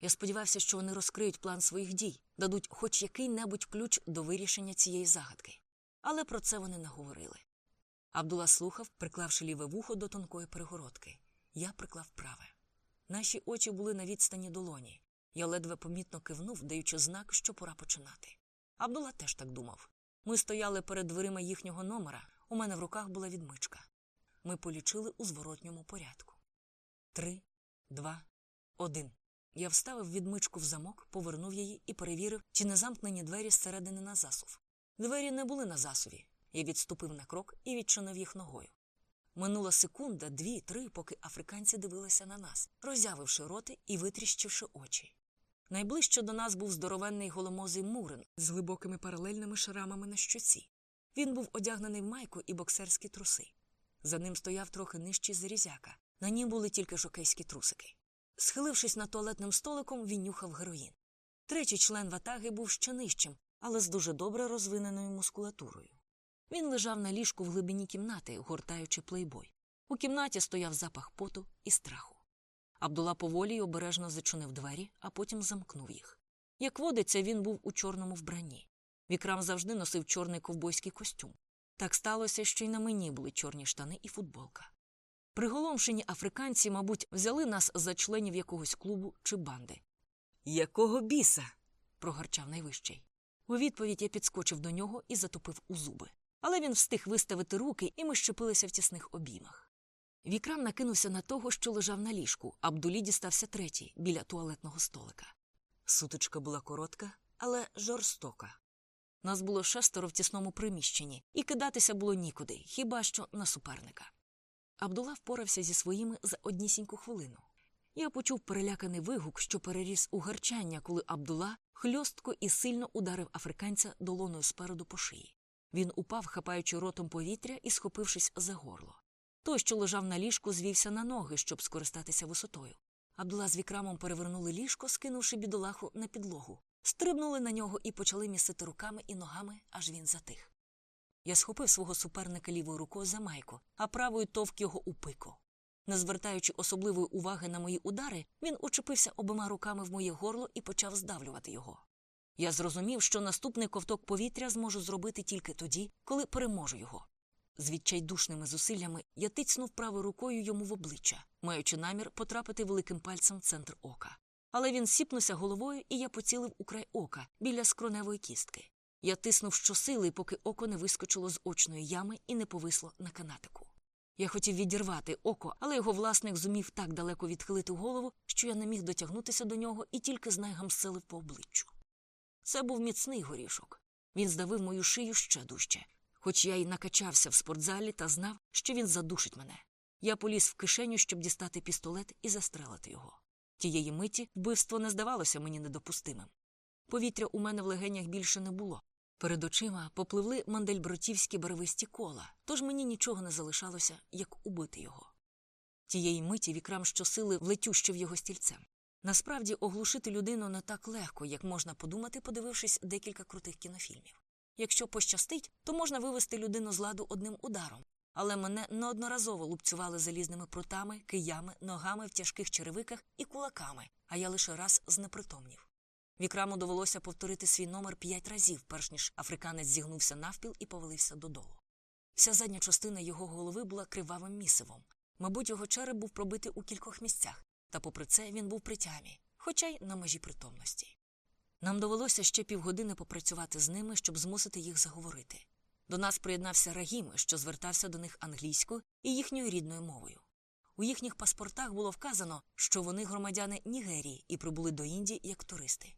Я сподівався, що вони розкриють план своїх дій, дадуть хоч який-небудь ключ до вирішення цієї загадки. Але про це вони не говорили. Абдула слухав, приклавши ліве вухо до тонкої перегородки. Я приклав праве. Наші очі були на відстані долоні. Я ледве помітно кивнув, даючи знак, що пора починати. Абдула теж так думав. Ми стояли перед дверима їхнього номера, у мене в руках була відмичка. Ми полічили у зворотньому порядку. Три, два, один. Я вставив відмичку в замок, повернув її і перевірив, чи не замкнені двері зсередини на засув. Двері не були на засуві. Я відступив на крок і відчинив їх ногою. Минула секунда, дві, три, поки африканці дивилися на нас, роззявивши роти і витріщивши очі. Найближче до нас був здоровенний голомозий мурин з глибокими паралельними шрамами на щоці. Він був одягнений в майку і боксерські труси. За ним стояв трохи нижчий зарізяка. На нім були тільки жокейські трусики. Схилившись над туалетним столиком, він нюхав героїн. Третій член ватаги був ще нижчим, але з дуже добре розвиненою мускулатурою. Він лежав на ліжку в глибині кімнати, гортаючи плейбой. У кімнаті стояв запах поту і страху. Абдула поволі й обережно зачинив двері, а потім замкнув їх. Як водиться, він був у чорному вбранні. Вікрам завжди носив чорний ковбойський костюм. Так сталося, що й на мені були чорні штани і футболка. Приголомшені африканці, мабуть, взяли нас за членів якогось клубу чи банди. Якого біса? прогарчав найвищий. У відповідь я підскочив до нього і затопив у зуби. Але він встиг виставити руки, і ми щепилися в тісних обіймах. Вікрам накинувся на того, що лежав на ліжку, Абдулі дістався третій, біля туалетного столика. Сутичка була коротка, але жорстока. Нас було шестеро в тісному приміщенні, і кидатися було нікуди, хіба що на суперника. Абдула впорався зі своїми за однісіньку хвилину. Я почув переляканий вигук, що переріс у гарчання, коли Абдула хльостко і сильно ударив африканця долоною спереду по шиї. Він упав, хапаючи ротом повітря і схопившись за горло. Той, що лежав на ліжку, звівся на ноги, щоб скористатися висотою. Абдула з вікрамом перевернули ліжко, скинувши бідолаху на підлогу, стрибнули на нього і почали місити руками і ногами, аж він затих. Я схопив свого суперника лівою рукою за майку, а правою товк його у пику. Не звертаючи особливої уваги на мої удари, він учепився обома руками в моє горло і почав здавлювати його. Я зрозумів, що наступний ковток повітря зможу зробити тільки тоді, коли переможу його. З відчайдушними зусиллями я тицнув правою рукою йому в обличчя, маючи намір потрапити великим пальцем в центр ока. Але він сіпнувся головою, і я поцілив у край ока біля скроневої кістки. Я тиснув щосили, поки око не вискочило з очної ями і не повисло на канатику. Я хотів відірвати око, але його власник зумів так далеко відхилити голову, що я не міг дотягнутися до нього і тільки знайгам селив по обличчю. Це був міцний горішок. Він здавив мою шию ще дужче, хоч я й накачався в спортзалі та знав, що він задушить мене. Я поліз в кишеню, щоб дістати пістолет і застрелити його. Тієї миті вбивство не здавалося мені недопустимим. Повітря у мене в легенях більше не було. Перед очима попливли мандельбротівські барвисті кола, тож мені нічого не залишалося, як убити його. Тієї миті вікрам щосили влетющив його стільцем. Насправді оглушити людину не так легко, як можна подумати, подивившись декілька крутих кінофільмів. Якщо пощастить, то можна вивести людину з ладу одним ударом, але мене неодноразово лупцювали залізними прутами, киями, ногами в тяжких черевиках і кулаками, а я лише раз знепритомнів. Вікраму довелося повторити свій номер п'ять разів, перш ніж африканець зігнувся навпіл і повалився додолу. Вся задня частина його голови була кривавим місивом. Мабуть, його череп був пробитий у кількох місцях, та попри це він був при тямі, хоча й на межі притомності. Нам довелося ще півгодини попрацювати з ними, щоб змусити їх заговорити. До нас приєднався Рагім, що звертався до них англійською і їхньою рідною мовою. У їхніх паспортах було вказано, що вони громадяни Нігерії і прибули до Індії як туристи.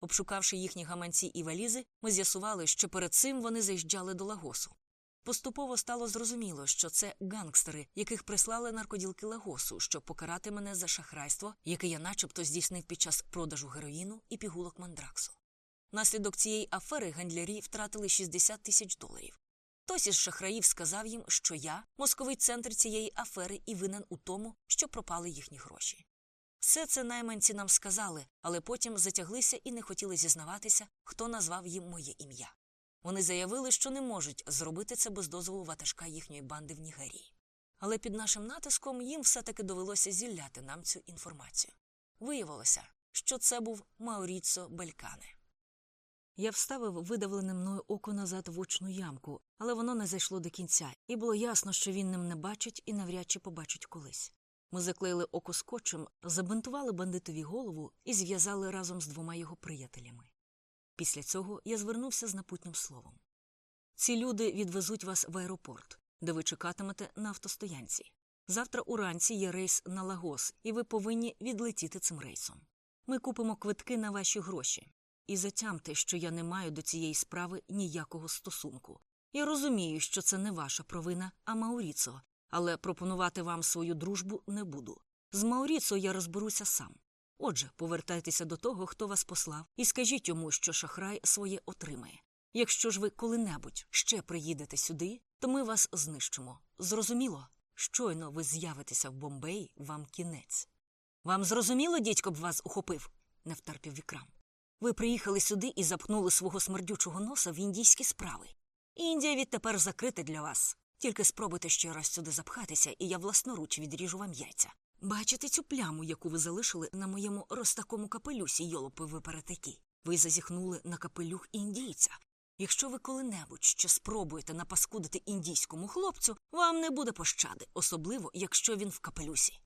Обшукавши їхні гаманці і валізи, ми з'ясували, що перед цим вони заїжджали до Лагосу. Поступово стало зрозуміло, що це гангстери, яких прислали наркоділки Лагосу, щоб покарати мене за шахрайство, яке я начебто здійснив під час продажу героїну і пігулок мандраксу. Наслідок цієї афери гандлярі втратили 60 тисяч доларів. Хтось із шахраїв сказав їм, що я мозковий центр цієї афери і винен у тому, що пропали їхні гроші. Все це найманці нам сказали, але потім затяглися і не хотіли зізнаватися, хто назвав їм моє ім'я. Вони заявили, що не можуть зробити це без дозволу ватажка їхньої банди в Нігерії. Але під нашим натиском їм все-таки довелося зілляти нам цю інформацію. Виявилося, що це був Мауріцо Белькане. Я вставив видавлене мною око назад в очну ямку, але воно не зайшло до кінця, і було ясно, що він ним не бачить і навряд чи побачить колись. Ми заклеїли око скотчем, забинтували бандитові голову і зв'язали разом з двома його приятелями. Після цього я звернувся з напутнім словом. Ці люди відвезуть вас в аеропорт, де ви чекатимете на автостоянці. Завтра уранці є рейс на Лагос, і ви повинні відлетіти цим рейсом. Ми купимо квитки на ваші гроші. І затямте, що я не маю до цієї справи ніякого стосунку. Я розумію, що це не ваша провина, а Мауріцо, але пропонувати вам свою дружбу не буду. З Мауріцо я розберуся сам. Отже, повертайтеся до того, хто вас послав, і скажіть йому, що шахрай своє отримає. Якщо ж ви коли-небудь ще приїдете сюди, то ми вас знищимо. Зрозуміло, щойно ви з'явитеся в Бомбеї, вам кінець. Вам зрозуміло, дідько б вас ухопив? не втерпів вікрам. Ви приїхали сюди і запхнули свого смердючого носа в індійські справи. Індія відтепер закрита для вас. Тільки спробуйте ще раз сюди запхатися, і я власноруч відріжу вам яйця. Бачите цю пляму, яку ви залишили на моєму розтакому капелюсі, йолопи ви перетакі? Ви зазіхнули на капелюх індійця. Якщо ви коли-небудь ще спробуєте напаскудити індійському хлопцю, вам не буде пощади, особливо якщо він в капелюсі.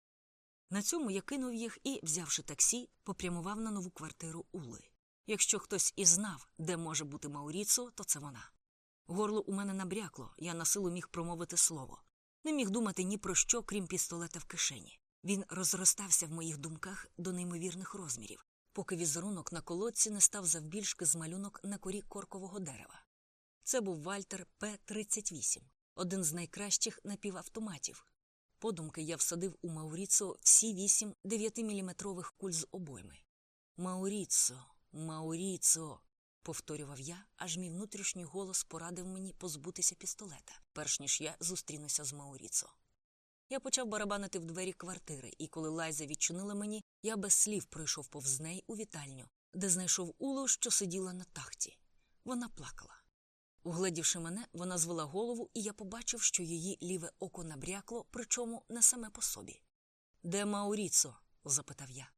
На цьому я кинув їх і, взявши таксі, попрямував на нову квартиру Ули. Якщо хтось і знав, де може бути Мауріцо, то це вона. Горло у мене набрякло, я на силу міг промовити слово. Не міг думати ні про що, крім пістолета в кишені. Він розростався в моїх думках до неймовірних розмірів, поки візерунок на колодці не став завбільшки з малюнок на корі коркового дерева. Це був Вальтер П-38, один з найкращих напівавтоматів. Подумки я всадив у Мауріцо всі вісім 9-міліметрових куль з обойми. Мауріцо, Мауріцо, повторював я, аж мій внутрішній голос порадив мені позбутися пістолета, перш ніж я зустрінуся з Мауріцо. Я почав барабанити в двері квартири, і коли Лайза відчинила мені, я без слів пройшов повз неї у вітальню, де знайшов Улу, що сиділа на тахті. Вона плакала. Угледівши мене, вона звела голову, і я побачив, що її ліве око набрякло, причому не саме по собі. Де Мауріцо? запитав я.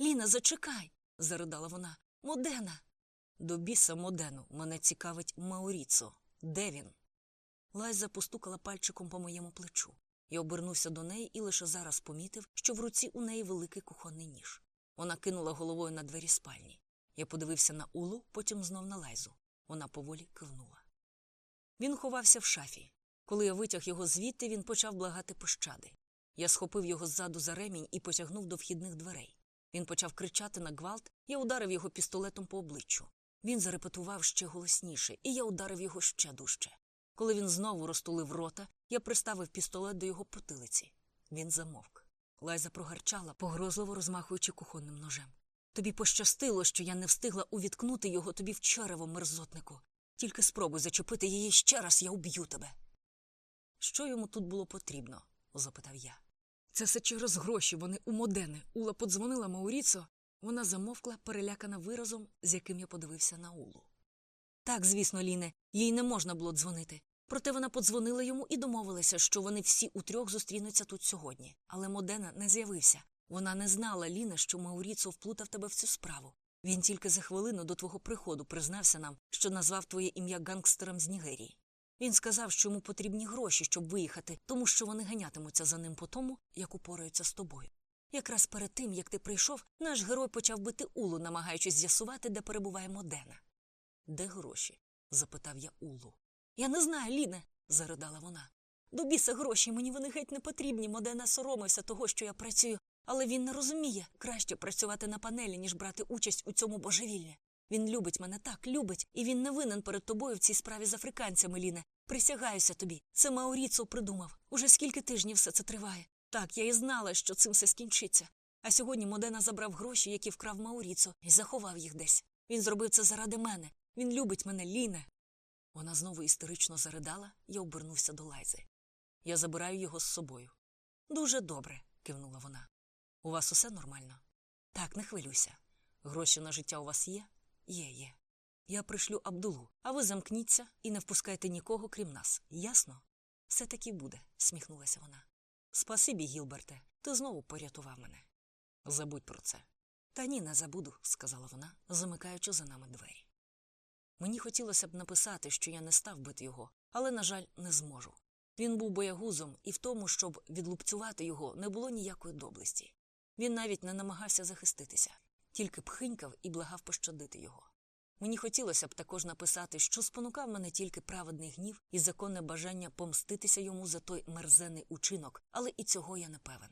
Ліна, зачекай. заридала вона. Модена. До біса Модену мене цікавить Мауріцо. Де він? Лайза постукала пальчиком по моєму плечу. Я обернувся до неї і лише зараз помітив, що в руці у неї великий кухонний ніж. Вона кинула головою на двері спальні. Я подивився на Улу, потім знов на Лайзу. Вона поволі кивнула. Він ховався в шафі. Коли я витяг його звідти, він почав благати пощади. Я схопив його ззаду за ремінь і потягнув до вхідних дверей. Він почав кричати на гвалт, я ударив його пістолетом по обличчю. Він зарепетував ще голосніше, і я ударив його ще дужче. Коли він знову розтулив рота, я приставив пістолет до його потилиці. Він замовк. Лайза прогарчала, погрозливо розмахуючи кухонним ножем. Тобі пощастило, що я не встигла увіткнути його тобі в черево, мерзотнику. Тільки спробуй зачепити її ще раз, я уб'ю тебе. Що йому тут було потрібно? запитав я. Це все через гроші, вони у Модени. Ула подзвонила Мауріцо. Вона замовкла, перелякана виразом, з яким я подивився на Улу. Так, звісно, Ліне, їй не можна було дзвонити. Проте вона подзвонила йому і домовилася, що вони всі утрьох зустрінуться тут сьогодні. Але Модена не з'явився. Вона не знала, Ліне, що Мауріцо вплутав тебе в цю справу. Він тільки за хвилину до твого приходу признався нам, що назвав твоє ім'я гангстером з Нігерії. Він сказав, що йому потрібні гроші, щоб виїхати, тому що вони ганятимуться за ним по тому, як упораються з тобою. Якраз перед тим, як ти прийшов, наш герой почав бити Улу, намагаючись з'ясувати, де перебуває Модена. Де гроші? запитав я Улу. Я не знаю, Ліне, заридала вона. До біса гроші мені вони геть не потрібні. Модена соромився того, що я працюю, але він не розуміє краще працювати на панелі, ніж брати участь у цьому божевіллі. Він любить мене так, любить, і він не винен перед тобою в цій справі з африканцями, Ліне. Присягаюся тобі. Це Мауріцо придумав. Уже скільки тижнів все це триває. Так, я і знала, що цим все скінчиться. А сьогодні Модена забрав гроші, які вкрав Мауріцо, і заховав їх десь. Він зробив це заради мене. Він любить мене, Ліне. Вона знову істерично заридала і обернувся до Лайзи. Я забираю його з собою. Дуже добре, кивнула вона. У вас усе нормально? Так, не хвилюйся. Гроші на життя у вас є? Є, є. Я пришлю Абдулу, а ви замкніться і не впускайте нікого, крім нас. Ясно? Все таки буде, сміхнулася вона. Спасибі, Гілберте, ти знову порятував мене. Забудь про це. Та ні, не забуду, сказала вона, замикаючи за нами двері. Мені хотілося б написати, що я не став бити його, але, на жаль, не зможу. Він був боягузом, і в тому, щоб відлупцювати його, не було ніякої доблесті. Він навіть не намагався захиститися, тільки пхинькав і благав пощадити його. Мені хотілося б також написати, що спонукав мене тільки праведний гнів і законне бажання помститися йому за той мерзенний учинок, але і цього я не певен.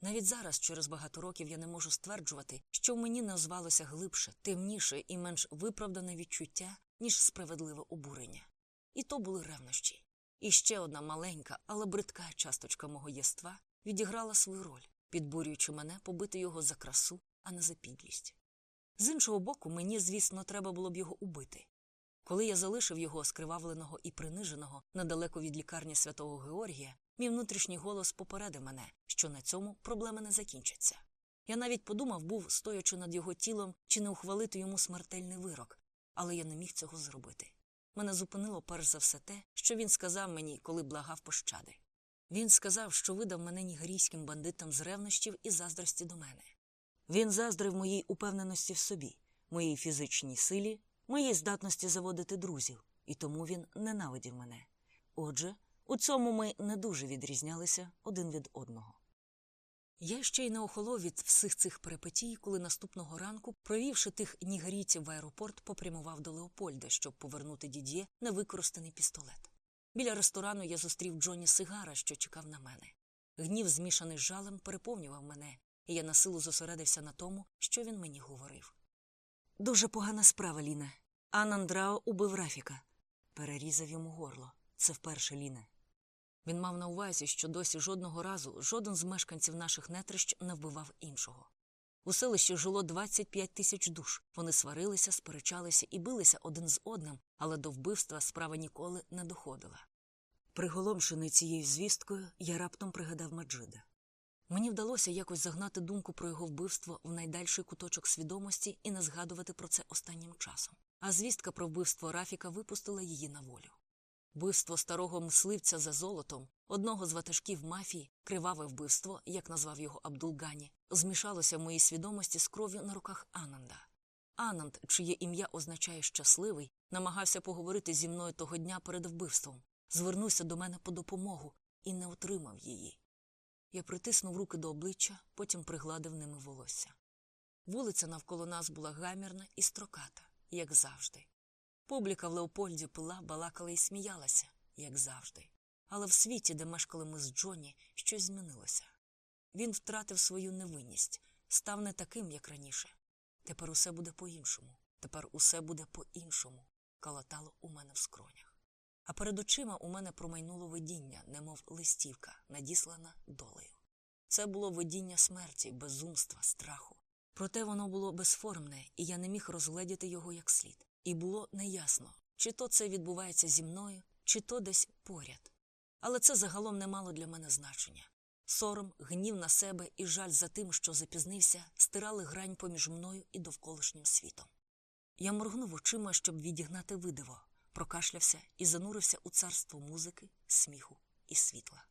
Навіть зараз, через багато років, я не можу стверджувати, що в мені назвалося глибше, темніше і менш виправдане відчуття, ніж справедливе обурення. І то були ревнощі. І ще одна маленька, але бридка часточка мого єства відіграла свою роль, підбурюючи мене побити його за красу, а не за підлість. З іншого боку, мені, звісно, треба було б його убити. Коли я залишив його скривавленого і приниженого недалеко від лікарні святого Георгія, мій внутрішній голос попередив мене, що на цьому проблеми не закінчаться. Я навіть подумав, був, стоячи над його тілом, чи не ухвалити йому смертельний вирок, але я не міг цього зробити. Мене зупинило перш за все те, що він сказав мені, коли благав пощади. Він сказав, що видав мене нігерійським бандитам з ревнощів і заздрості до мене. Він заздрив моїй упевненості в собі, моїй фізичній силі, моїй здатності заводити друзів, і тому він ненавидів мене. Отже, у цьому ми не дуже відрізнялися один від одного. Я ще й не охолов від всіх цих перипетій, коли наступного ранку, провівши тих нігерійців в аеропорт, попрямував до Леопольда, щоб повернути дід'є невикористаний пістолет. Біля ресторану я зустрів Джоні Сигара, що чекав на мене. Гнів, змішаний з жалем, переповнював мене, і я на силу зосередився на тому, що він мені говорив. Дуже погана справа, Ліне. Анандрао убив Рафіка. Перерізав йому горло. Це вперше, Ліне. Він мав на увазі, що досі жодного разу жоден з мешканців наших нетрищ не вбивав іншого. У селищі жило 25 тисяч душ. Вони сварилися, сперечалися і билися один з одним, але до вбивства справа ніколи не доходила. Приголомшений цією звісткою, я раптом пригадав Маджида. Мені вдалося якось загнати думку про його вбивство в найдальший куточок свідомості і не згадувати про це останнім часом. А звістка про вбивство Рафіка випустила її на волю. Вбивство старого мисливця за золотом, одного з ватажків мафії, криваве вбивство, як назвав його Абдулгані, змішалося в моїй свідомості з кров'ю на руках Ананда. Ананд, чиє ім'я означає щасливий, намагався поговорити зі мною того дня перед вбивством, звернувся до мене по допомогу і не отримав її. Я притиснув руки до обличчя, потім пригладив ними волосся. Вулиця навколо нас була гамірна і строката, як завжди. Публіка в Леопольді пила, балакала і сміялася, як завжди. Але в світі, де мешкали ми з Джонні, щось змінилося. Він втратив свою невинність, став не таким, як раніше. Тепер усе буде по-іншому. Тепер усе буде по-іншому, калатало у мене в скронях. А перед очима у мене промайнуло видіння, немов листівка, надіслана долею. Це було видіння смерті, безумства, страху. Проте воно було безформне, і я не міг розгледіти його як слід. І було неясно, чи то це відбувається зі мною, чи то десь поряд. Але це загалом не мало для мене значення. Сором, гнів на себе і жаль за тим, що запізнився, стирали грань поміж мною і довколишнім світом. Я моргнув очима, щоб відігнати видиво, прокашлявся і занурився у царство музики, сміху і світла.